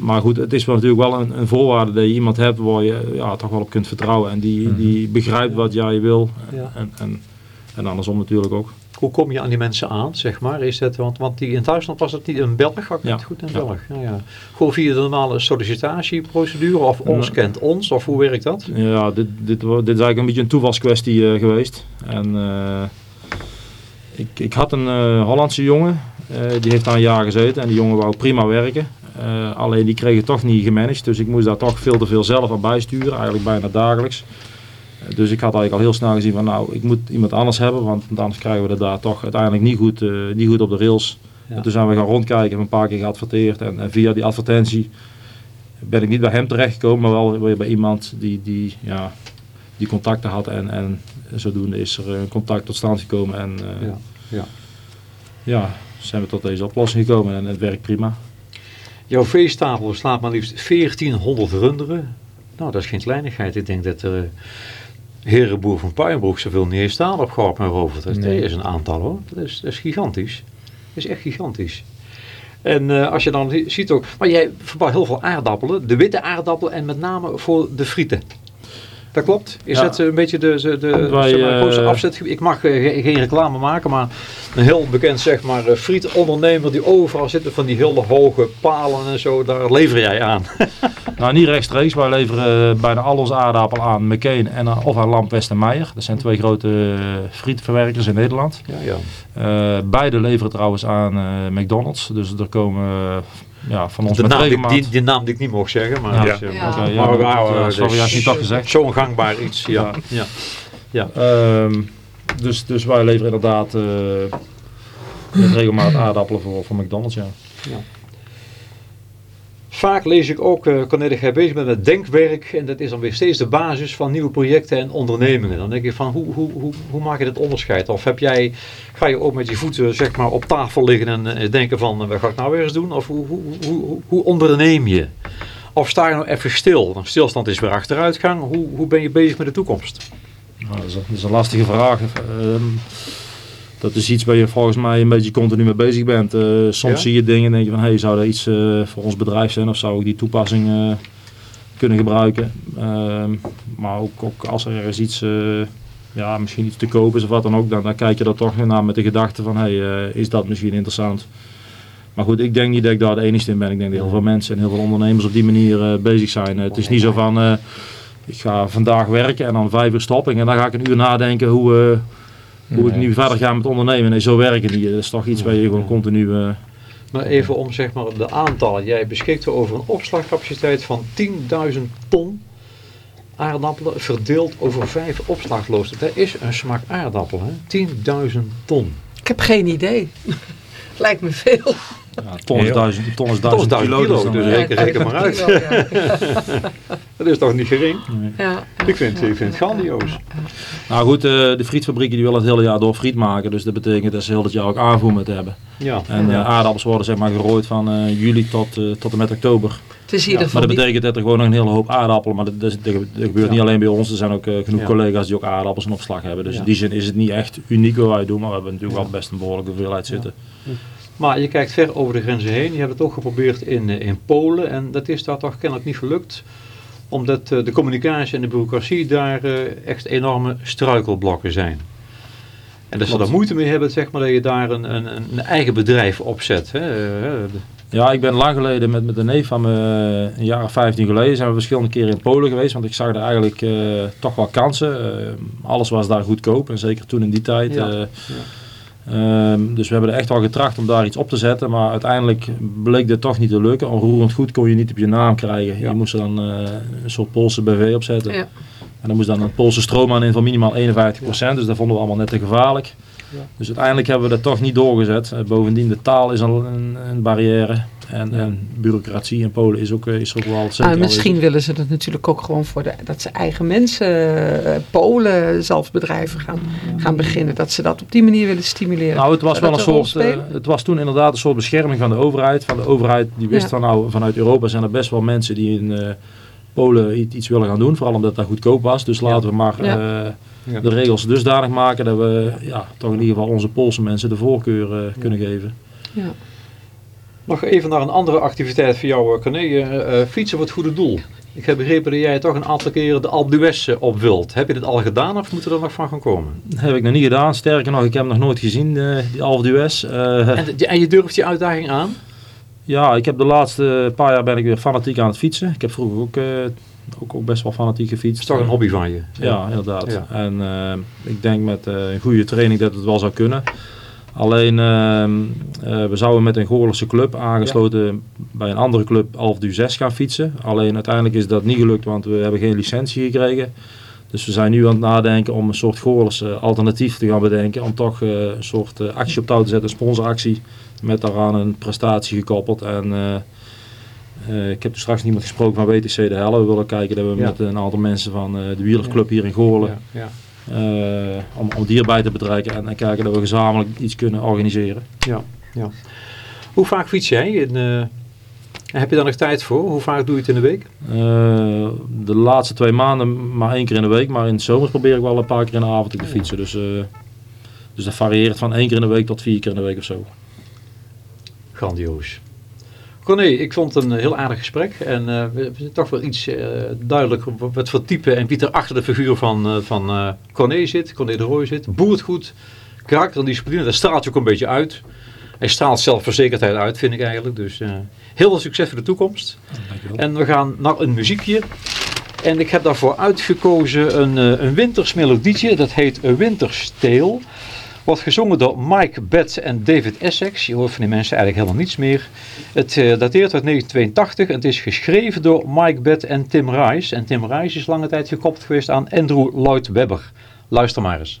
Maar goed, het is wel natuurlijk wel een, een voorwaarde dat je iemand hebt waar je ja, toch wel op kunt vertrouwen. En die, Mhm. die begrijpt wat jij wil. Ja. En, en, en andersom natuurlijk ook. hoe kom je aan die mensen aan, zeg maar? Is dat, want, want die in Duitsland was het niet een Belg, had ik het goed Ja. Belg? Ja, ja. Gewoon via de normale sollicitatieprocedure of ons Ja. kent ons, of hoe werkt dat? Ja, dit, dit, dit is eigenlijk een beetje een toevalskwestie eh, geweest. En eh, ik, ik had een eh, Hollandse jongen, eh, die heeft daar een jaar gezeten en die jongen wou prima werken. Eh, alleen die kreeg het toch niet gemanaged, dus ik moest daar toch veel te veel zelf aan bijsturen, eigenlijk bijna dagelijks. Eh, dus ik had eigenlijk al heel snel gezien van nou, ik moet iemand anders hebben, want anders krijgen we dat daar toch uiteindelijk niet goed, eh, niet goed op de rails. Ja. En toen zijn we gaan rondkijken, hebben een paar keer geadverteerd en, en via die advertentie ben ik niet bij hem terechtgekomen, maar wel weer bij iemand die, die, ja, die contacten had. En, en zodoende is er een contact tot stand gekomen. En Ja, ja. ja, zijn we tot deze oplossing gekomen en het werkt prima. Jouw veestapel beslaat maar liefst 1400 runderen. Nou, dat is geen kleinigheid. Ik denk dat de herenboer van Puinbroek zoveel niet heeft staan op Gorp en Rovert. Dat Nee. is een aantal hoor. Dat is, dat is gigantisch. Dat is echt gigantisch. En eh, als je dan ziet ook, maar jij verbouwt heel veel aardappelen, de witte aardappelen en met name voor de frieten. Dat klopt? Is Ja. dat een beetje de, de, de Wij, zeg maar, eh, grootste afzetgebied? Ik mag eh, ge- geen reclame maken, maar een heel bekend zeg maar eh, frietondernemer die overal zitten van die hele hoge palen en zo, daar lever jij aan. Nou, niet rechtstreeks. Wij leveren eh, bijna al onze aardappel aan McCain en aan- of aan Lamp West en Meijer. Dat zijn twee grote eh, frietverwerkers in Nederland. Ja, ja. Eh, beide leveren trouwens aan eh, McDonald's. Dus er komen eh, ja, van ons De met naam, die, regelmaat... die, die naam die ik niet mocht zeggen, maar Ja. dat is, eh, Ja. Oké, maar, ja, maar, maar, maar, eh, eh, had je ja. ja. ja. Dus, dus wij leveren inderdaad eh met regelmaat aardappelen voor, voor McDonald's, ja. Vaak lees ik ook, uh, Cornelis, jij bezig met denkwerk en dat is dan weer steeds de basis van nieuwe projecten en ondernemingen. Dan denk ik van, hoe, hoe, hoe, hoe maak je dat onderscheid? Of heb jij, ga je ook met je voeten zeg maar, op tafel liggen en eh, denken van, wat ga ik nou weer eens doen? Of hoe, hoe, hoe, hoe, onderneem je? Of sta je nou even stil? Stilstand is weer achteruitgang. Hoe, hoe ben je bezig met de toekomst? Nou, dat, is een, dat is een lastige vraag. Ehm, dat is iets waar je volgens mij een beetje continu mee bezig bent. Eh, soms Ja? zie je dingen en denk je van, hey, zou dat iets eh, voor ons bedrijf zijn of zou ik die toepassing eh, kunnen gebruiken? Ehm, maar ook, ook als er ergens iets, ja, misschien iets te koop is of wat dan ook, dan, dan kijk je er toch naar met de gedachte van, hey, is dat misschien interessant? Maar goed, ik denk niet dat ik daar de enige in ben. Ik denk dat heel veel mensen en heel veel ondernemers op die manier bezig zijn. het is niet zo van, ik ga vandaag werken en dan vijf uur stoppen en dan ga ik een uur nadenken hoe, eh, hoe ik nu verder ga met ondernemen. Nee, zo werken niet. Dat is toch iets waar je gewoon continu... eh, Maar even om zeg maar de aantallen. Jij beschikt over een opslagcapaciteit van 10.000 ton aardappelen verdeeld over vijf opslagloosters. Dat is een smak aardappel, hè? 10.000 ton. Ik heb geen idee. Lijkt me veel. Ja, ton is duizend, ton is Ton is duizend 1000 kilo. dus reken, reken maar uit. Kilo, ja. Dat is toch niet gering? Ja, Ik vind, ik vind het grandioos. Nou goed, eh, de frietfabrieken die willen het hele jaar door friet maken. Dus dat betekent dat ze heel het jaar ook aanvoer moeten hebben. Ja. En ja. eh, aardappels worden zeg maar gerooid van eh, juli tot, eh, tot en met oktober. Het is in ieder Maar dat betekent dat er gewoon nog een hele hoop aardappelen, maar dat, dat, dat gebeurt Ja. niet alleen bij ons. Er zijn ook genoeg Ja. collega's die ook aardappels in opslag hebben. Dus Ja. in die zin is het niet echt uniek wat wij doen, maar we hebben natuurlijk wel best een behoorlijke hoeveelheid zitten. Maar je kijkt ver over de grenzen heen. Je hebt het ook geprobeerd in, eh, in Polen en dat is daar toch kennelijk niet gelukt. Omdat eh, de communicatie en de bureaucratie daar eh, echt enorme struikelblokken zijn. En dat ze er moeite mee hebben, zeg maar, dat je daar een, een, een eigen bedrijf opzet. Hè? Ja, ik ben lang geleden met, met een neef van me, een jaar of 15 geleden, zijn we verschillende keren in Polen geweest. Want ik zag daar eigenlijk toch wel kansen. Alles was daar goedkoop en zeker toen in die tijd. Ja, ehm, dus we hebben er echt wel getracht om daar iets op te zetten. Maar uiteindelijk bleek dit toch niet te lukken. Onroerend goed kon je niet op je naam krijgen. Ja. Je moest er dan eh, een soort Poolse BV opzetten. Ja. En dan moest dan een Poolse stroom aan in van minimaal 51%. Dus dat vonden we allemaal net te gevaarlijk. Ja. Dus uiteindelijk hebben we dat toch niet doorgezet. Eh, bovendien, de taal is al een, een barrière. En, en bureaucratie in Polen is ook, eh, is ook wel Ah, misschien willen ze dat natuurlijk ook gewoon voor de, dat ze eigen mensen, eh, Polen, zelfs bedrijven gaan, gaan beginnen. Dat ze dat op die manier willen stimuleren. Nou, het was Zou wel een soort. het was toen inderdaad een soort bescherming van de overheid. Van de overheid die wist Ja. van nou, vanuit Europa zijn er best wel mensen die in Polen iets willen gaan doen. Vooral omdat dat goedkoop was. Dus laten we maar. Ja. de regels dusdanig maken dat we ja, toch in ieder geval onze Poolse mensen de voorkeur eh, kunnen geven. Ja. Nog even naar een andere activiteit voor jou, eh, Corné. Eh, eh, fietsen voor het goede doel. Ik heb begrepen dat jij toch een aantal keren de Alpe d'Huez op wilt. Heb je dit al gedaan of moet er nog van gaan komen? Dat heb ik nog niet gedaan. Sterker nog, ik heb hem nog nooit gezien, die Alpe d'Huez. Eh, En, en je durft die uitdaging aan? Ja, ik heb de laatste paar jaar ben ik weer fanatiek aan het fietsen. Ik heb vroeger ook, eh, ook, ook best wel fanatiek gefietst. Dat is toch een hobby van je? Ja, inderdaad. Ja. En eh, ik denk met eh, een goede training dat het wel zou kunnen. Alleen, ehm, eh, we zouden met een Goorlandse club aangesloten bij een andere club Alf du 6 gaan fietsen. Alleen uiteindelijk is dat niet gelukt, want we hebben geen licentie gekregen. Dus we zijn nu aan het nadenken om een soort Goorlandse alternatief te gaan bedenken. Om toch een soort actie op touw te zetten, een sponsoractie. Met daaraan een prestatie gekoppeld. En eh, ik heb dus straks niemand gesproken van WTC de Helle. We willen kijken dat we Ja. met een aantal mensen van eh, de wielerclub hier in Goorlen. Ja, ja. eh, om, om die erbij te betrekken en, en kijken dat we gezamenlijk iets kunnen organiseren. Ja, ja. Hoe vaak fiets jij? In, heb je daar nog tijd voor? Hoe vaak doe je het in de week? De laatste twee maanden maar één keer in de week, maar in de zomer probeer ik wel een paar keer in de avond te fietsen. Dus, dus dat varieert van één keer in de week tot vier keer in de week of zo. Grandioos. Corné, ik vond het een heel aardig gesprek. En eh, we zijn toch wel iets eh, duidelijk wat- wat voor type en wie er achter de figuur van, eh van Corné zit. Corné de Rooij zit. Boert goed. Karakter en discipline. Dat straalt ook een beetje uit. Hij straalt zelfverzekerdheid uit, vind ik eigenlijk. Dus heel veel succes voor de toekomst. Dankjewel. En we gaan naar een muziekje. En ik heb daarvoor uitgekozen een, een winters melodietje. Dat heet A Winter's Tale. Wordt gezongen door Mike Betts en David Essex. Je hoort van die mensen eigenlijk helemaal niets meer. Het eh, dateert uit 1982 en het is geschreven door Mike Bett en Tim Rice. En Tim Rice is lange tijd gekoppeld geweest aan Andrew Lloyd Webber. Luister maar eens.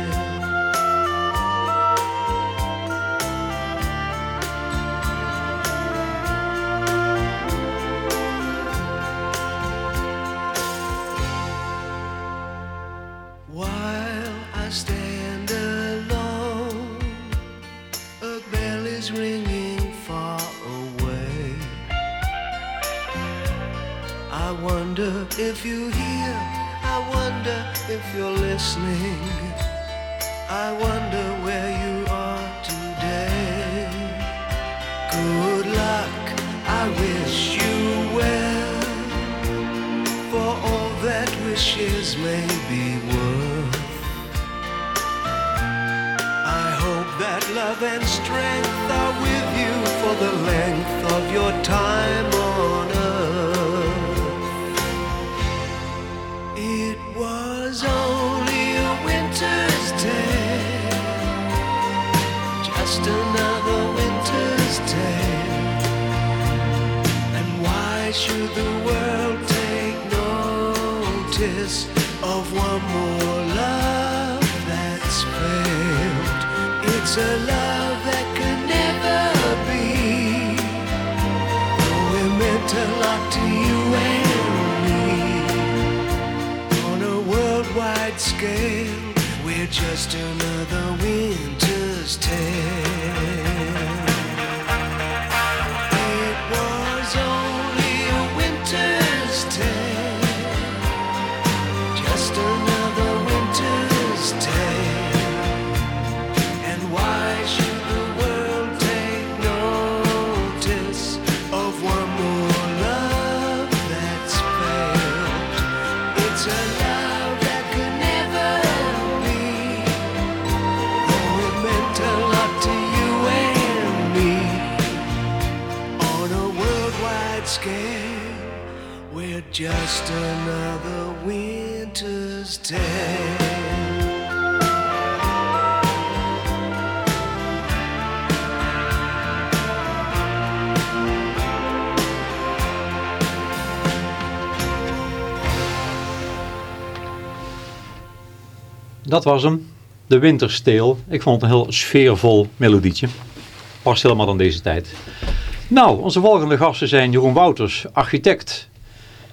Dat was hem. De Wintersteel. Ik vond het een heel sfeervol melodietje. Past helemaal aan deze tijd. Nou, onze volgende gasten zijn Jeroen Wouters, architect.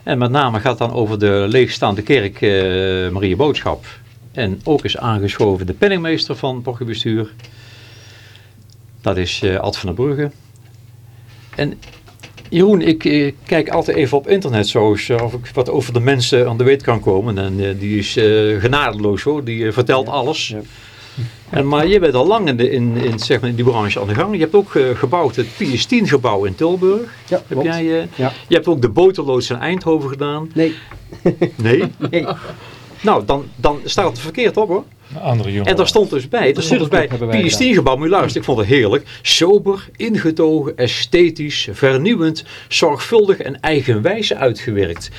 En met name gaat het dan over de leegstaande kerk eh, Marie Boodschap. En ook is aangeschoven de penningmeester van het Borgenbestuur. Dat is eh, Ad van der Brugge. En Jeroen, ik eh, kijk altijd even op internet zo of ik wat over de mensen aan de weet kan komen. En eh, die is eh, genadeloos hoor, die vertelt alles. ja. En, maar je bent al lang in, de, in, in, zeg maar, in die branche aan de gang. Je hebt ook gebouwd het PS10 gebouw in Tilburg. Ja, Heb jij, Ja. Je hebt ook de boterloods in Eindhoven gedaan. Nee. Nee? nee. Nou, dan, dan staat het verkeerd op hoor. Andere jongen. En daar stond dus bij, er stond dus bij hebben wij PS10 gebouw, moet je luisteren, ik vond het heerlijk. Sober, ingetogen, esthetisch, vernieuwend, zorgvuldig en eigenwijs uitgewerkt.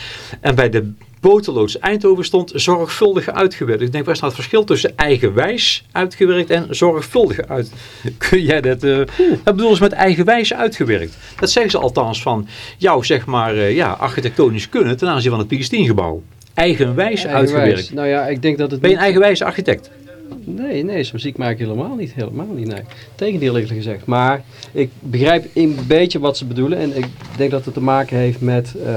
En bij de boterloods Eindhoven stond zorgvuldig uitgewerkt. Ik denk, waar staat het verschil tussen eigenwijs uitgewerkt en zorgvuldig uit? Kun jij dat, eh wat bedoelen ze met eigenwijs uitgewerkt? Dat zeggen ze althans van jouw, zeg maar, eh, ja, architectonisch kunnen ten aanzien van het PS10 gebouw. Eigenwijs, Eigenwijs. uitgewerkt. Nou ja, ik denk dat het Ben je een eigenwijze architect? Nee, nee, zo zie ik me eigenlijk helemaal niet. Helemaal niet, nee. Tegendeel eerlijk gezegd. Maar ik begrijp een beetje wat ze bedoelen. En ik denk dat het te maken heeft met, eh,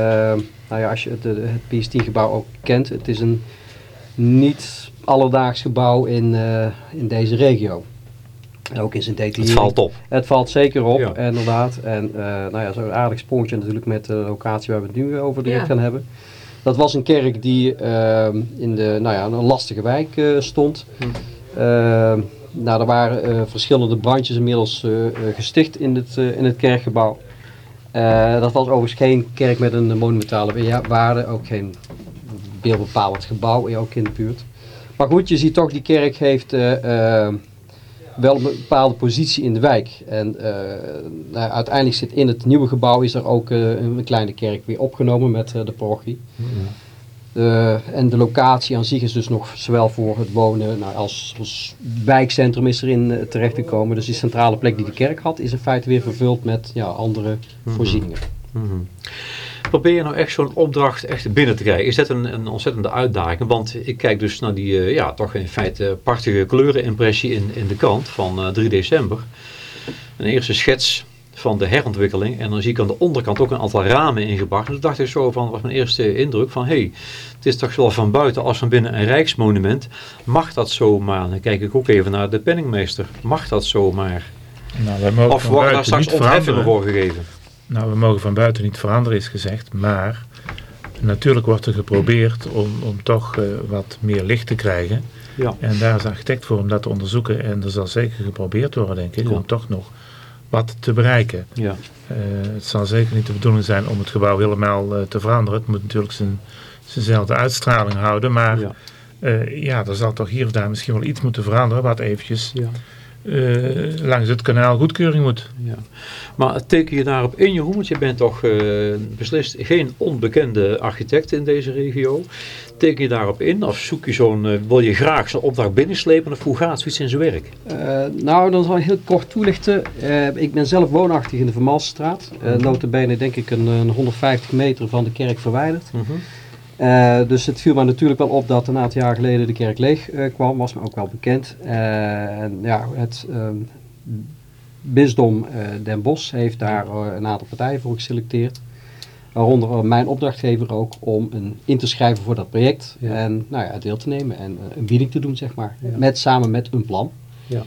nou ja, als je het, eh, het PS10-gebouw ook kent. Het is een niet alledaags gebouw in, eh, in deze regio. En ook in zijn Het detail. valt op. Het valt zeker op, Ja. inderdaad. En eh, nou ja, zo'n aardig sprongetje natuurlijk met de locatie waar we het nu over direct Ja. gaan hebben. Dat was een kerk die ehm, in de, nou ja, een lastige wijk eh, stond. Ehm, nou, er waren eh, verschillende brandjes inmiddels eh, gesticht in het, in het kerkgebouw. Dat was overigens geen kerk met een monumentale wa- waarde, ook geen beeldbepalend gebouw, ook in de buurt. Maar goed, je ziet toch, die kerk heeft eh, eh, wel een bepaalde positie in de wijk. En eh, nou, uiteindelijk zit in het nieuwe gebouw is er ook eh, een kleine kerk weer opgenomen met eh, de parochie. En de locatie aan zich is dus nog zowel voor het wonen nou, als, als wijkcentrum is erin terecht gekomen. Dus die centrale plek die de kerk had is in feite weer vervuld met ja, andere voorzieningen. Mhm. Probeer je nou echt zo'n opdracht echt binnen te krijgen? Is dat een, een ontzettende uitdaging? Want ik kijk dus naar die, eh, ja, toch in feite prachtige kleurenimpressie in, in de krant van eh, 3 december. Een eerste schets van de herontwikkeling. En dan zie ik aan de onderkant ook een aantal ramen ingebracht. En toen dacht ik zo van, was mijn eerste indruk van, hé, hey, het is toch zowel van buiten als van binnen een rijksmonument. Mag dat zomaar? Dan kijk ik ook even naar de penningmeester. Mag dat zomaar? Nou, Of worden daar straks ontheffingen veranderen. voor gegeven? Nou, we mogen van buiten niet veranderen, is gezegd. Maar natuurlijk wordt er geprobeerd om, om toch eh, wat meer licht te krijgen. Ja. En daar is de architect voor om dat te onderzoeken. En er zal zeker geprobeerd worden, denk ik, Ja. om toch nog wat te bereiken. Ja. Eh, het zal zeker niet de bedoeling zijn om het gebouw helemaal eh, te veranderen. Het moet natuurlijk zijn, zijnzelfde uitstraling houden. Maar Ja. ja. ja, er zal toch hier of daar misschien wel iets moeten veranderen. Wat eventjes Ja. Eh, langs het kanaal goedkeuring moet. Ja. Maar teken je daarop in, Jeroen? Want je bent toch eh, beslist geen onbekende architect in deze regio. Teken je daarop in? Of zoek je zo'n, eh, wil je graag zo'n opdracht binnenslepen? Of hoe gaat zoiets in zijn werk? Eh, nou, dan zal ik heel kort toelichten. Eh, ik ben zelf woonachtig in de Vermalstraat. Uh, notabene denk ik een, een 150 meter van de kerk verwijderd. Eh, dus het viel me natuurlijk wel op dat een aantal jaar geleden de kerk leeg eh, kwam. Was me ook wel bekend. Eh, en ja, het ehm, bisdom Den Bosch heeft daar een aantal partijen voor geselecteerd. Waaronder mijn opdrachtgever ook om een, in te schrijven voor dat project. Ja. En nou ja, deel te nemen en een bieding te doen, zeg maar. Ja. Met, samen met een plan. Ja.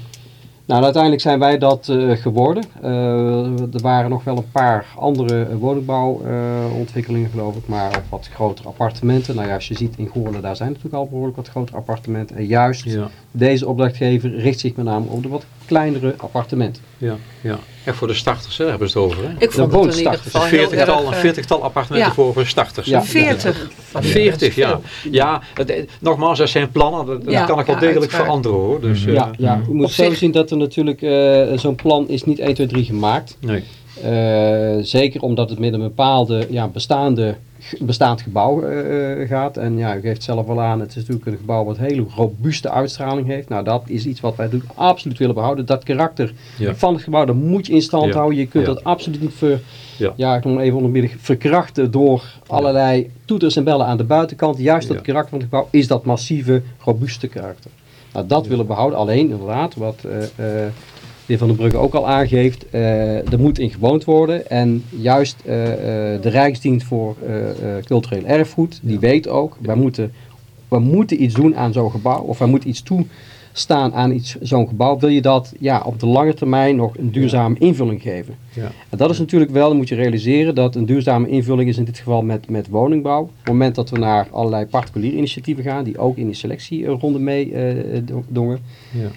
Nou, uiteindelijk zijn wij dat eh, geworden. Eh, er waren nog wel een paar andere woningbouwontwikkelingen, geloof ik, maar op wat grotere appartementen. Nou ja, als je ziet in Goorlen, daar zijn natuurlijk al behoorlijk wat grotere appartementen. En juist Ja, deze opdrachtgever richt zich met name op de wat kleinere appartementen. ja, ja. Echt voor de starters, hè, hebben ze het over. Hè? Ik vond het in ieder woonstarters. geval Een veertigtal, erg... eh, veertigtal appartementen ja. voor, voor starters. Ja. hè? 40. 40, ja. Ja, het, eh, nogmaals, dat zijn plannen. Dat, dat Ja, kan ik wel ja, degelijk uiteraard. veranderen hoor. Dus, Mhm. eh, Ja, ja, je moet zo zien dat er natuurlijk eh, zo'n plan is niet 1, 2, 3 gemaakt. Nee. Eh, zeker omdat het met een bepaalde ja, bestaande, bestaand gebouw eh, eh, gaat. En ja, u geeft zelf wel aan, het is natuurlijk een gebouw wat een hele robuuste uitstraling heeft. Nou, dat is iets wat wij natuurlijk absoluut willen behouden. Dat karakter Ja. van het gebouw, dat moet je in stand Ja. houden. Je kunt dat absoluut niet ver, Ja. ja. ik noem even ondermiddag, verkrachten door allerlei toeters en bellen aan de buitenkant. Juist dat karakter van het gebouw is dat massieve, robuuste karakter. Nou, dat willen we behouden. Alleen, inderdaad, wat de heer Van den Brugge ook al aangeeft, eh, er moet in gewoond worden. En juist eh, eh, de Rijksdienst voor Cultureel Erfgoed, die weet ook, wij moeten, we moeten iets doen aan zo'n gebouw. Of wij moeten iets toestaan aan iets, zo'n gebouw. Wil je dat ja, op de lange termijn nog een duurzame invulling geven? Ja. En dat is natuurlijk wel, dan moet je realiseren, dat een duurzame invulling is in dit geval met, met woningbouw. Op het moment dat we naar allerlei particuliere initiatieven gaan, die ook in die selectieronde mee do- dongen, Ja.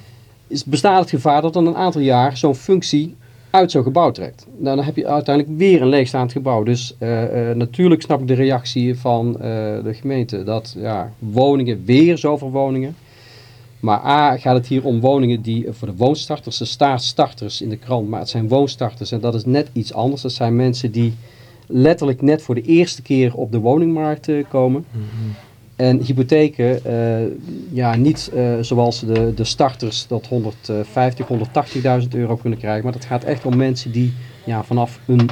Bestaat het gevaar dat dan een aantal jaar zo'n functie uit zo'n gebouw trekt. Nou, dan heb je uiteindelijk weer een leegstaand gebouw. Dus eh, eh, natuurlijk snap ik de reactie van eh, de gemeente dat ja, woningen, weer zoveel woningen. Maar A gaat het hier om woningen die voor de woonstarters, er staat starters in de krant, maar het zijn woonstarters en dat is net iets anders. Dat zijn mensen die letterlijk net voor de eerste keer op de woningmarkt komen. En hypotheken, eh, ja, niet eh, zoals de, de starters dat 150, 180.000 euro kunnen krijgen. Maar dat gaat echt om mensen die ja, vanaf een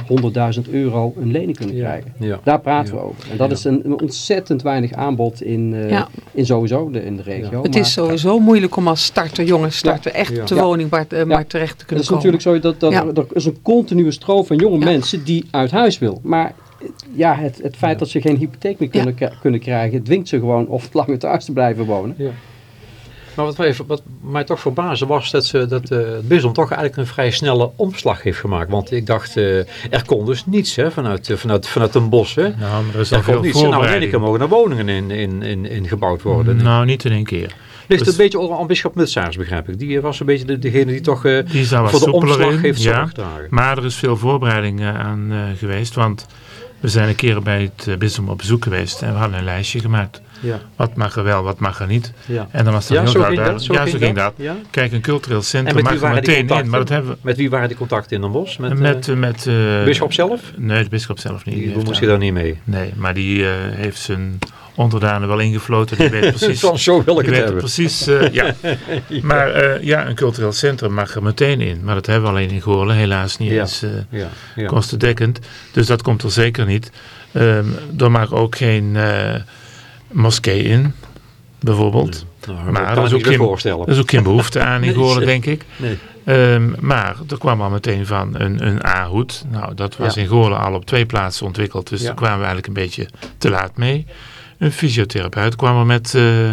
100.000 euro een lening kunnen krijgen. Ja. Daar praten Ja. we over. En dat Ja. is een, een ontzettend weinig aanbod in, eh, Ja. in sowieso de, in de regio. Het Maar is sowieso moeilijk om als starter, jonge starter, echt op de woningmarkt markt terecht te Het kunnen is komen. natuurlijk zo dat, dat Ja. er, er is een continue stroom van jonge Ja. mensen die uit huis wil. Maar ja, het, het feit dat ze geen hypotheek meer kunnen, kunnen krijgen, dwingt ze gewoon of langer thuis te blijven wonen. Ja. Maar wat, mij, wat mij toch verbaasde was dat, ze, dat eh, het bisdom toch eigenlijk een vrij snelle omslag heeft gemaakt. Want ik dacht, eh, er kon dus niets hè, vanuit, eh, vanuit, vanuit een bos. Hè. Nou, maar er is Er kon veel niets. En nou, in één keer voorbereiding. mogen er woningen in, in, in, in gebouwd worden. Nou, niet in één keer. Ligt dus- een beetje onder aan Bisschop Mutsaars, begrijp ik. Die was een beetje de, degene die toch eh, Die voor de omslag in, heeft ja. Maar er is veel voorbereiding eh, aan eh, geweest. Want we zijn een keer bij het eh, bisdom op bezoek geweest. En we hadden een lijstje gemaakt. Ja, Wat mag er wel, wat mag er niet. ja. En dan was dat ja heel zo dat. duidelijk. Zo Ja, zo ging dat. Kijk, een cultureel En centrum mag er meteen in. Maar dat hebben we Met wie waren die contacten in Den Bosch? Met, met... eh, met, met eh, Bisschop zelf? Nee, de bisschop zelf niet. Die heeft zich daar- niet mee. Nee, maar die eh, heeft zijn onderdanen wel ingefloten. Die precies... Van zo wil ik het hebben. precies, eh, ja. Maar eh, ja, een cultureel centrum mag er meteen in. Maar dat hebben we alleen in Goorlen helaas niet Ja. eens Ja, ja. kostendekkend. Dus dat komt er zeker niet. Ehm, er mag ook geen moskee in, bijvoorbeeld. Nou, Maar dat is ook geen-. Er is ook geen behoefte aan in Goorlen, denk ik. Nee. Ehm, maar er kwam al meteen van een, een A-hoed. Nou, dat was in Goorlen al op twee plaatsen ontwikkeld. Dus daar kwamen we eigenlijk een beetje te laat mee. Een fysiotherapeut kwam er met, eh,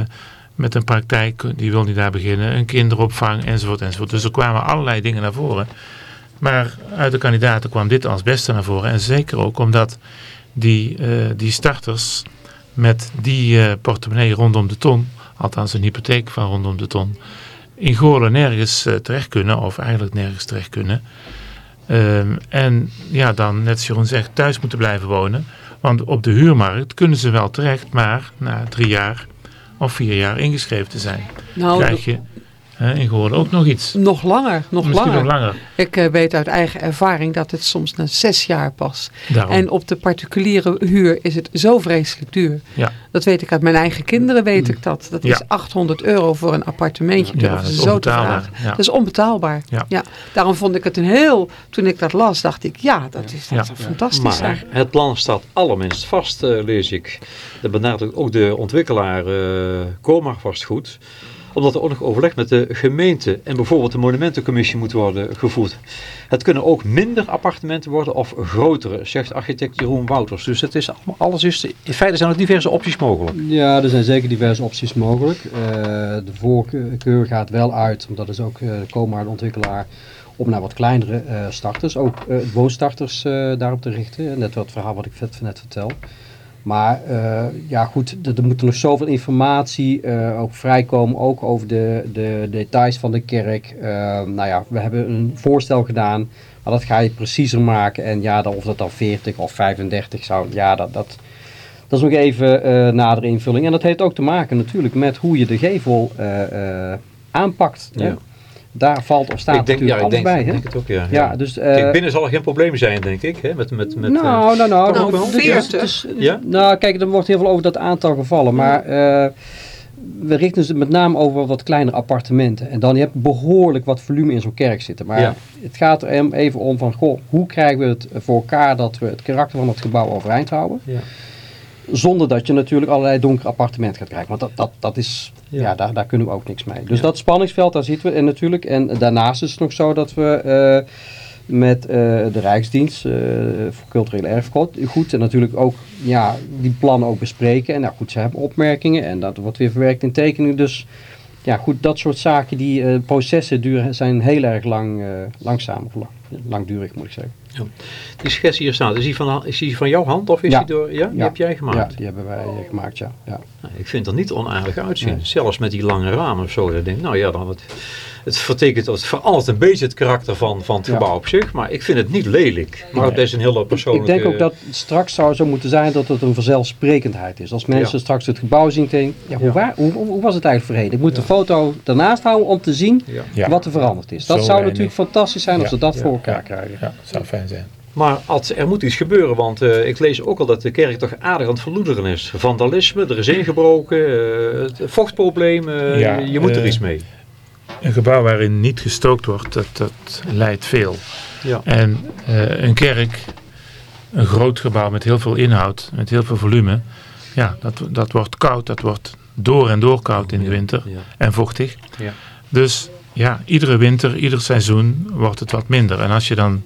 met een praktijk, die wil niet daar beginnen. Een kinderopvang, enzovoort, enzovoort. Dus er kwamen allerlei dingen naar voren. Maar uit de kandidaten kwam dit als beste naar voren. En zeker ook omdat die, eh, die starters met die eh, portemonnee rondom de ton, althans een hypotheek van rondom de ton, in Goorlen nergens terecht kunnen, of eigenlijk nergens terecht kunnen. Ehm, en ja, dan, net als Jeroen zegt, thuis moeten blijven wonen. Want op de huurmarkt kunnen ze wel terecht, maar na drie jaar of vier jaar ingeschreven te zijn, Nou, krijg je hè, in Goorlen ook nog iets. nog langer, nog Misschien langer. nog langer. Ik eh, weet uit eigen ervaring dat het soms na zes jaar pas. Daarom. En op de particuliere huur is het zo vreselijk duur. Ja. Dat weet ik uit mijn eigen kinderen, weet ik dat. Dat is Ja. 800 euro voor een appartementje. Ja, dat is zo te onbetaalbaar. vragen. Ja. Dat is onbetaalbaar. Ja. Daarom vond ik het een heel... Toen ik dat las, dacht ik, ja, dat is, dat Ja. is fantastisch. Maar het plan staat allerminst vast, eh, lees ik. Dat benadrukt ook de ontwikkelaar eh Coma vastgoed. Omdat er ook nog overleg met de gemeente en bijvoorbeeld de monumentencommissie moet worden gevoerd. Het kunnen ook minder appartementen worden of grotere, zegt architect Jeroen Wouters. Dus het is allemaal, alles is, in feite zijn er diverse opties mogelijk. Ja, er zijn zeker diverse opties mogelijk. Eh, de voorkeur gaat wel uit, omdat is ook uh, de Coma de ontwikkelaar, om naar wat kleinere eh, starters, ook eh, woonstarters eh, daarop te richten. Net wat verhaal wat ik net vertel. Maar eh, ja goed, er, er moet nog zoveel informatie eh, ook vrijkomen, ook over de, de details van de kerk. Eh, nou ja, we hebben een voorstel gedaan, maar dat ga je preciezer maken. En ja, of dat dan 40 of 35 zou, ja dat... dat dat is nog even nadere invulling. En dat heeft ook te maken natuurlijk met hoe je de gevel aanpakt. Hè? Daar valt of staat ik denk, natuurlijk ja, ik alles denk, bij. Hè? denk het ook, ja. Ja, dus, eh, Kijk, binnen zal er geen probleem zijn, denk ik. Hè? Met, met, met, eh, nou, nou, nou, nou, dus- 40. dus- Ja? nou, kijk, er wordt heel veel over dat aantal gevallen. Maar eh, we richten ons met name over wat kleinere appartementen. En dan heb je behoorlijk wat volume in zo'n kerk zitten. Maar Ja. het gaat er even om van, goh, hoe krijgen we het voor elkaar dat we het karakter van het gebouw overeind houden? Ja. Zonder dat je natuurlijk allerlei donkere appartementen gaat krijgen. Want dat, dat, dat is, Ja. ja, daar, daar kunnen we ook niks mee. Dus dat spanningsveld, daar zitten we. En natuurlijk, en daarnaast is het nog zo dat we eh, met eh, de Rijksdienst eh, voor culturele erfgoed en natuurlijk ook ja, die plannen ook bespreken. En nou goed, ze hebben opmerkingen en dat wordt weer verwerkt in tekeningen. Dus ja goed, dat soort zaken, die processen duren, zijn heel erg lang, langzaam of lang, langdurig moet ik zeggen. Die schets hier staat, is die van, is die van jouw hand of is Ja. die door... Ja, die Ja. heb jij gemaakt? Ja, die hebben wij eh, gemaakt, ja. ja. Nou, ik vind het er niet onaardig uitzien. Nee. Zelfs met die lange ramen of zo. Dat ik denk, nou ja, dan het, het vertekent, het verandert een beetje het karakter van, van het Ja. gebouw op zich. Maar ik vind het niet lelijk. Maar het is een hele Ik persoonlijke... denk ook dat het straks zou zo moeten zijn dat het een vanzelfsprekendheid is. Als mensen Ja. straks het gebouw zien, denken, ja, hoe, Ja. waar- hoe, hoe, hoe was het eigenlijk voorheen? Ik moet de foto daarnaast houden om te zien Ja. Ja. wat er veranderd is. Dat Zo zou weinig. natuurlijk fantastisch zijn als Ja. ze dat Ja. voor elkaar Ja. krijgen. Ja, zou fijn zijn. Maar Ad, er moet iets gebeuren, want eh, ik lees ook al dat de kerk toch aardig aan het verloederen is. Vandalisme, er is ingebroken, eh, het vochtprobleem, eh, Ja, je moet er iets mee. Een gebouw waarin niet gestookt wordt, dat, dat leidt veel. Ja. En een kerk, een groot gebouw met heel veel inhoud, met heel veel volume, ja, dat, dat wordt koud, dat wordt door en door koud in de winter ja. en vochtig. Ja. Dus ja, iedere winter, ieder seizoen wordt het wat minder. En als je dan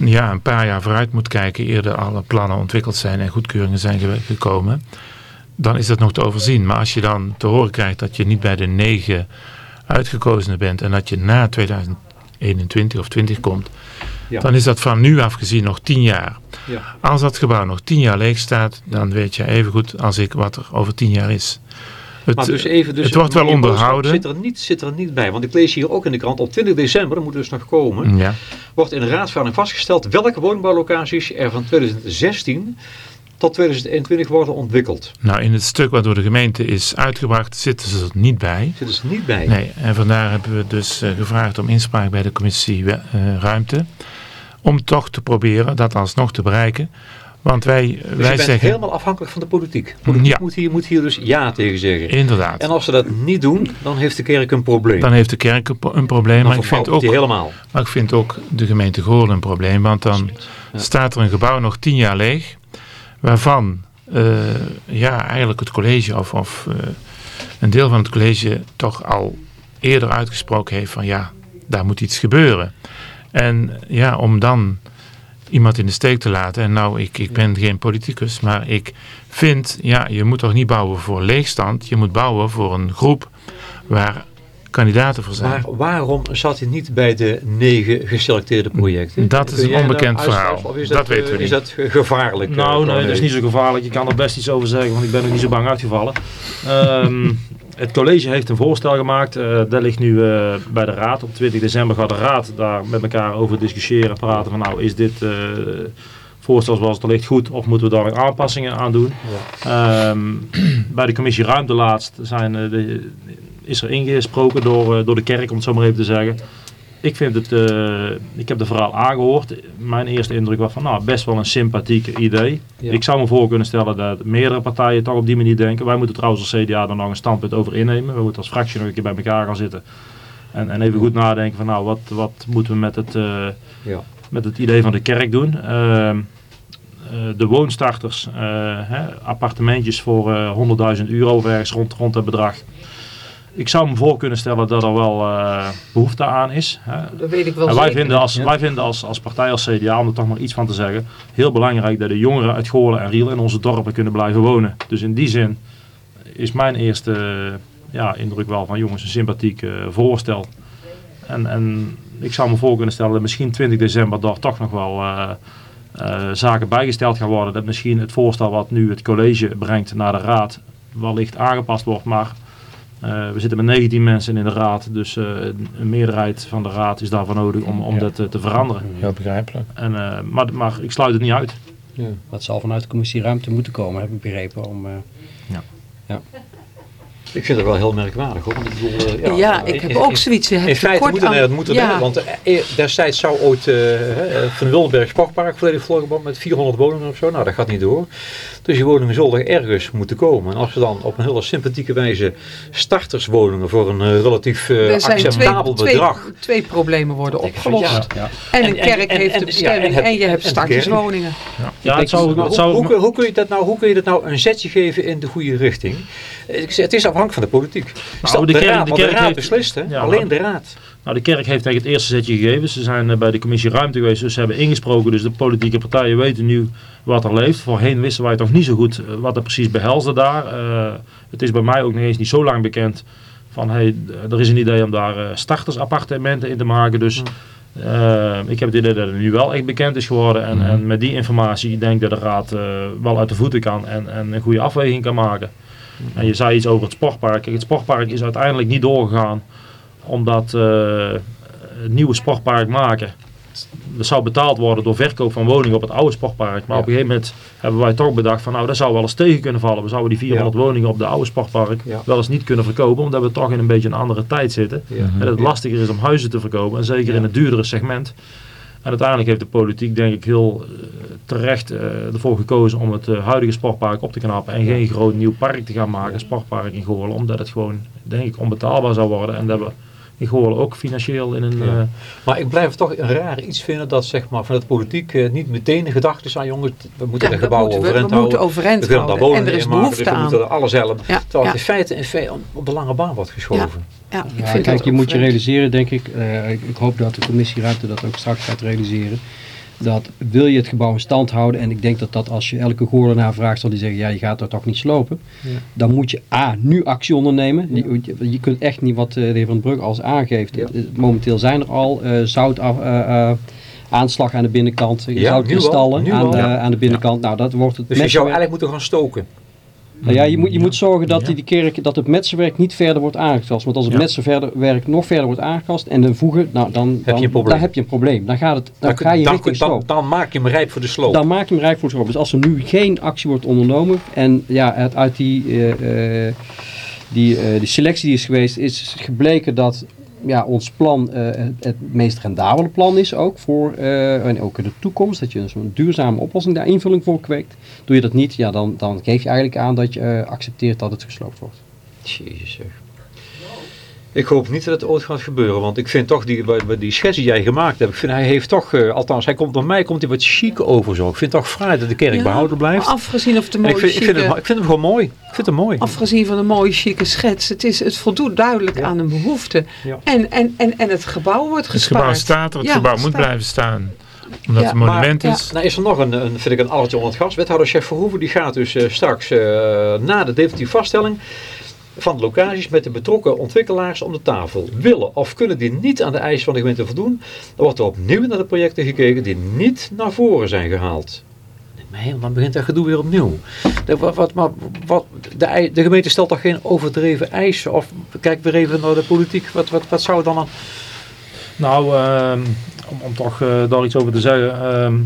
ja, een paar jaar vooruit moet kijken, eerder alle plannen ontwikkeld zijn en goedkeuringen zijn ge- gekomen, dan is dat nog te overzien. Maar als je dan te horen krijgt dat je niet bij de negen uitgekozenen bent en dat je na 2021 of 20 komt, Ja. dan is dat van nu af gezien nog 10 jaar. Ja. Als dat gebouw nog 10 jaar leeg staat, dan weet je even goed als ik wat er over 10 jaar is. Het, Maar dus even, dus het wordt wel onderhouden. Zit er, niet, zit er niet bij, want ik lees hier ook in de krant op 20 december, dat moet dus nog komen, ja, wordt in de raadsvergadering vastgesteld welke woningbouwlocaties er van 2016 tot 2021 worden ontwikkeld. nou in het stuk wat door de gemeente is uitgebracht, zitten ze er niet bij. Zitten ze niet bij. Nee, en vandaar hebben we dus eh, gevraagd om inspraak bij de commissie eh, Ruimte. Om toch te proberen dat alsnog te bereiken. Want wij, Dus je wij bent zeggen, helemaal afhankelijk van de politiek. Politiek Ja. moet, hier, moet hier dus ja tegen zeggen. inderdaad, En als ze dat niet doen, dan heeft de kerk een probleem. dan heeft de kerk een, pro- een probleem. dan Maar ik, vind ook, helemaal. maar ik vind ook de gemeente Goorlen een probleem. Want dan Ja. staat er een gebouw nog tien jaar leeg. waarvan eh, ja, eigenlijk het college of, of eh, een deel van het college toch al eerder uitgesproken heeft van ja, daar moet iets gebeuren. En ja, om dan iemand in de steek te laten. En nou, ik, ik ben geen politicus, maar ik vind, ja, je moet toch niet bouwen voor leegstand. Je moet bouwen voor een groep waar kandidaten voor zijn. Maar waarom zat hij niet bij de negen geselecteerde projecten? Dat is een onbekend verhaal. Of is Dat dat, weten we eh, Is niet. dat ge- gevaarlijk? eh, Nou, nee, Corné? dat is niet zo gevaarlijk. Je kan er best iets over zeggen, want ik ben nog niet zo bang uitgevallen. Ehm, het college heeft een voorstel gemaakt. eh, dat ligt nu eh, bij de raad. Op 20 december gaat de raad daar met elkaar over discussiëren. Praten van nou, is dit eh, voorstel zoals het ligt goed of moeten we daar nog aanpassingen aan doen? Ehm, bij de commissie Ruimte laatst zijn, de, is er ingesproken door, door de kerk, om het zo maar even te zeggen. Ik vind het, eh, ik heb de verhaal aangehoord. Mijn eerste indruk was van, nou, best wel een sympathiek idee. Ja. Ik zou me voor kunnen stellen dat meerdere partijen toch op die manier denken. Wij moeten trouwens als CDA er nog een standpunt over innemen. We moeten als fractie nog een keer bij elkaar gaan zitten. En, en even goed nadenken van, nou, wat, wat moeten we met het, eh, Ja. met het idee van de kerk doen. Ehm, eh, de woonstarters, hè, appartementjes voor eh 100.000 euro of ergens rond, rond dat bedrag. Ik zou me voor kunnen stellen dat er wel eh, behoefte aan is. Hè. Dat weet ik wel En wij zeker. vinden, als, Ja. wij vinden als, als partij, als CDA, om er toch maar iets van te zeggen, heel belangrijk dat de jongeren uit Goorlen en Riel in onze dorpen kunnen blijven wonen. Dus in die zin is mijn eerste ja, indruk wel van jongens een sympathiek eh, voorstel. En, en ik zou me voor kunnen stellen dat misschien 20 december daar toch nog wel eh, eh, zaken bijgesteld gaan worden. Dat misschien het voorstel wat nu het college brengt naar de raad wellicht aangepast wordt. Maar eh, we zitten met 19 mensen in de raad, dus eh, een meerderheid van de raad is daarvoor nodig om, om Ja. dat eh, te veranderen. Heel begrijpelijk. En, eh, maar, maar ik sluit het niet uit. Dat zal vanuit de commissie ruimte moeten komen, heb ik begrepen. Om, eh, Ik vind het wel heel merkwaardig hoor. Want ik bedoel, eh, Ja, ik heb in- ook in- zoiets. Je hebt In feite moet er, aan- moet er ja. wel, want eh, destijds zou ooit eh, eh, Van Wildenberg Sportpark volledig volgebouwd met 400 woningen of zo. Nou, dat gaat niet door. Dus die woningen zullen ergens moeten komen. En als we dan op een hele sympathieke wijze starterswoningen voor een eh, relatief eh, twee, acceptabel twee, bedrag. twee problemen worden opgelost. ja. ja. En En- een en- kerk en- heeft en- de ja, bestemming en je hebt starterswoningen. Ja, het zou, Maar het hoe, zou, hoe, kun- hoe, kun je dat nou, hoe kun je dat nou een zetje geven in de goede richting? Ik zeg, Het is afhankelijk van de politiek. Nou, de de, kerk- raad, de want de kerk raad heeft- beslist, hè? Ja, alleen de raad. nou, de kerk heeft eigenlijk het eerste zetje gegeven. Ze zijn eh, bij de commissie ruimte geweest, dus ze hebben ingesproken. Dus de politieke partijen weten nu wat er leeft. Voorheen wisten wij toch niet zo goed eh, wat er precies behelsde daar. Eh, het is bij mij ook nog eens niet zo lang bekend van hey, er is een idee om daar startersappartementen in te maken. Dus eh, ik heb het idee dat het nu wel echt bekend is geworden. En, en met die informatie denk ik dat de raad wel uit de voeten kan en, en een goede afweging kan maken. En je zei iets over het sportpark. Kijk, het sportpark is uiteindelijk niet doorgegaan omdat eh, het nieuwe sportpark maken. Dat zou betaald worden door verkoop van woningen op het oude sportpark. Maar Ja. op een gegeven moment hebben wij toch bedacht van nou dat zou wel eens tegen kunnen vallen. We zouden die 400 woningen op de oude sportpark Ja. wel eens niet kunnen verkopen. Omdat we toch in een beetje een andere tijd zitten. En het lastiger is om huizen te verkopen. En zeker in het duurdere segment. En uiteindelijk heeft de politiek denk ik heel eh, terecht eh, ervoor gekozen om het eh, huidige sportpark op te knappen. En geen groot nieuw park te gaan maken, sportpark in Goorlen. Omdat het gewoon denk ik onbetaalbaar zou worden. En dat we in Goorlen ook financieel in een... Ja. Maar ik blijf toch een raar iets vinden dat zeg maar, van de politiek niet meteen de gedachte is aan jongens, we moeten Ja, de gebouwen moeten we, overeind we moeten houden. overeind We kunnen daar houden. En er is in maken, behoefte dus we aan. moeten alles helpen. Ja, Terwijl ja. het in feite, in feite op de lange baan wordt geschoven. Ja, ik Ja, vind kijk, dat je moet je realiseren, denk ik, eh, ik, ik hoop dat de commissie ruimte dat ook straks gaat realiseren, dat wil je het gebouw in stand houden, en ik denk dat dat als je elke Goorlenaar vraagt, zal die zeggen, ja, je gaat er toch niet slopen. Dan moet je A, nu actie ondernemen. Je, je- je kunt echt niet wat eh, de heer Van den Brug als aangeeft. Ja. Eh, Momenteel zijn er al eh, zout af, eh, eh, aanslag aan de binnenkant, Ja, zoutkristallen aan, de, Ja. aan de binnenkant. Nou, dat wordt het Dus je zou eigenlijk moeten gaan stoken. Nou ja, je moet, je moet zorgen dat die, die kerk, dat het metselwerk niet verder wordt aangekast. Want als het metselwerk nog verder wordt aangekast en de voegen, nou dan, dan, je een dan heb je een probleem. Dan, gaat het, dan, Dan, ga je dan, dan, dan maak je hem rijp voor de sloop. Dan maak je hem rijk voor sloop. Dus als er nu geen actie wordt ondernomen en ja, het, uit die, eh, eh, die, eh, die selectie die is geweest, is gebleken dat ja, ons plan eh, het, het meest rendabele plan is ook voor eh, en ook in de toekomst. Dat je een duurzame oplossing daar invulling voor kweekt. Doe je dat niet, ja, dan, dan geef je eigenlijk aan dat je eh, accepteert dat het gesloopt wordt. Jezus zeg. Ik hoop niet dat het ooit gaat gebeuren, want ik vind toch die, bij- bij die schets die jij gemaakt hebt, ik vind hij heeft toch, eh, althans hij komt, door mij komt hij wat chic over zo. Ik vind het toch fraai dat de kerk Ja, behouden blijft. Afgezien of de En ik, mooie ik, vind chique- het, ik vind hem gewoon mooi. Ik vind hem mooi. Afgezien van een mooie chique schets. Het, is, het voldoet duidelijk aan een behoefte. Ja. En, en, en, en het gebouw wordt Het gespaard. gebouw staat er, het Ja, gebouw het moet staat. blijven staan. Omdat Ja, het een monument maar- is. Nou is er nog een, een vind ik een allertje onder het gas. Wethouder Chef Verhoeven die gaat dus eh, straks eh, na de definitieve vaststelling van de locaties met de betrokken ontwikkelaars om de tafel. Willen of kunnen die niet aan de eisen van de gemeente voldoen, dan wordt er opnieuw naar de projecten gekeken die niet naar voren zijn gehaald. Nee, dan begint dat gedoe weer opnieuw. De, wat, wat, maar wat, de gemeente stelt toch geen overdreven eisen? Of kijk weer even naar de politiek. Wat, wat, wat zou dan... Een, Nou, ehm, om, om toch eh, daar iets over te zeggen. ehm,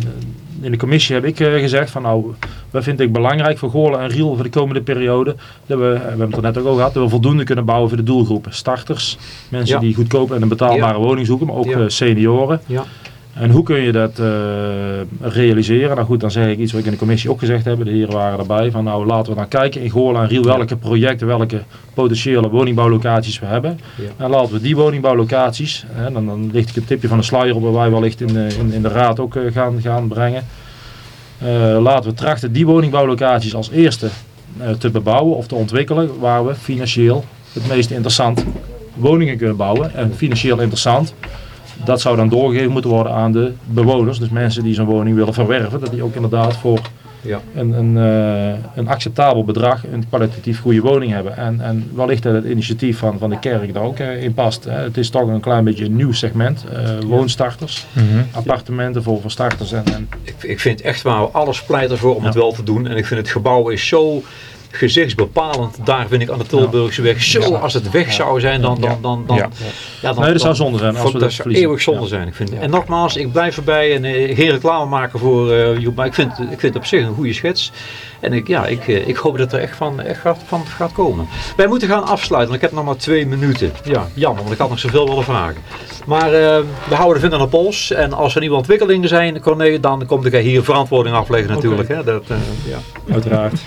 in de commissie heb ik eh, gezegd van nou, wat vind ik belangrijk voor Goorlen en Riel voor de komende periode. Dat we, we hebben het er net ook over gehad, dat we voldoende kunnen bouwen voor de doelgroepen. Starters, mensen Ja. die goedkoop en een betaalbare woning zoeken, maar ook Ja. eh, senioren. En hoe kun je dat eh, realiseren? Nou goed, dan zeg ik iets wat ik in de commissie ook gezegd heb. De heren waren erbij. Van nou laten we dan kijken in Goorlen en Riel welke projecten, welke potentiële woningbouwlocaties we hebben. Ja. En laten we die woningbouwlocaties, hè, dan, dan licht ik een tipje van de sluier op waar wij wellicht in, de- in, in de raad ook eh, gaan, gaan brengen. Eh, laten we trachten die woningbouwlocaties als eerste eh, te bebouwen of te ontwikkelen waar we financieel het meest interessant woningen kunnen bouwen. En financieel interessant dat zou dan doorgegeven moeten worden aan de bewoners. Dus mensen die zo'n woning willen verwerven. Dat die ook inderdaad voor Ja. een, een, eh, een acceptabel bedrag een kwalitatief goede woning hebben. En, en wellicht dat het initiatief van, van de kerk daar ook eh, in past. Hè. Het is toch een klein beetje een nieuw segment. eh, woonstarters, Mhm. appartementen voor, voor starters. En, en Ik, ik vind echt waar alles pleit ervoor om Ja. het wel te doen. En ik vind het gebouw is zo gezichtsbepalend. Daar vind ik aan de Tilburgse weg. Zo, als het weg zou zijn, dan... dan, dan, dan ja, dan nee, dat zou zonde zijn als we dat zou eeuwig zonde zijn. Ik vind. En nogmaals, ik blijf erbij en eh, geen reclame maken voor Joep, maar ik vind, ik vind het op zich een goede schets. En ik, ja, ik, eh, ik hoop dat er echt van, echt gaat, van gaat komen. Wij moeten gaan afsluiten, want ik heb nog maar twee minuten. Ja, jammer, want ik had nog zoveel willen vragen. Maar we houden de vinger aan de pols. En als er nieuwe ontwikkelingen zijn, Corné, dan komt ik hier verantwoording afleggen natuurlijk. Hè? Dat, ja. Uiteraard.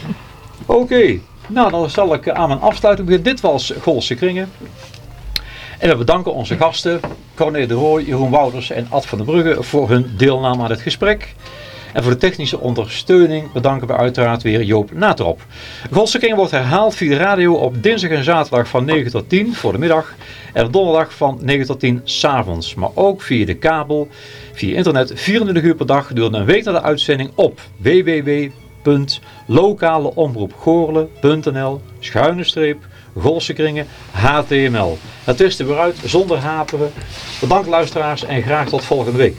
Oké, nou dan zal ik aan mijn afsluiting beginnen. Dit was Golse Kringen. En we bedanken onze gasten, Corné de Rooij, Jeroen Wouters en Ad van der Brugge voor hun deelname aan het gesprek. En voor de technische ondersteuning bedanken we uiteraard weer Joop Natrop. Golse Kringen wordt herhaald via de radio op dinsdag en zaterdag van 9 tot 10 voor de middag. En op donderdag van 9 tot 10 s'avonds. Maar ook via de kabel, via internet 24 uur per dag gedurende een week na de uitzending op www.lokaleomroepgoorle.nl schuine streep Golsekringen HTML. Het is er weer uit zonder haperen. Bedankt luisteraars en graag tot volgende week.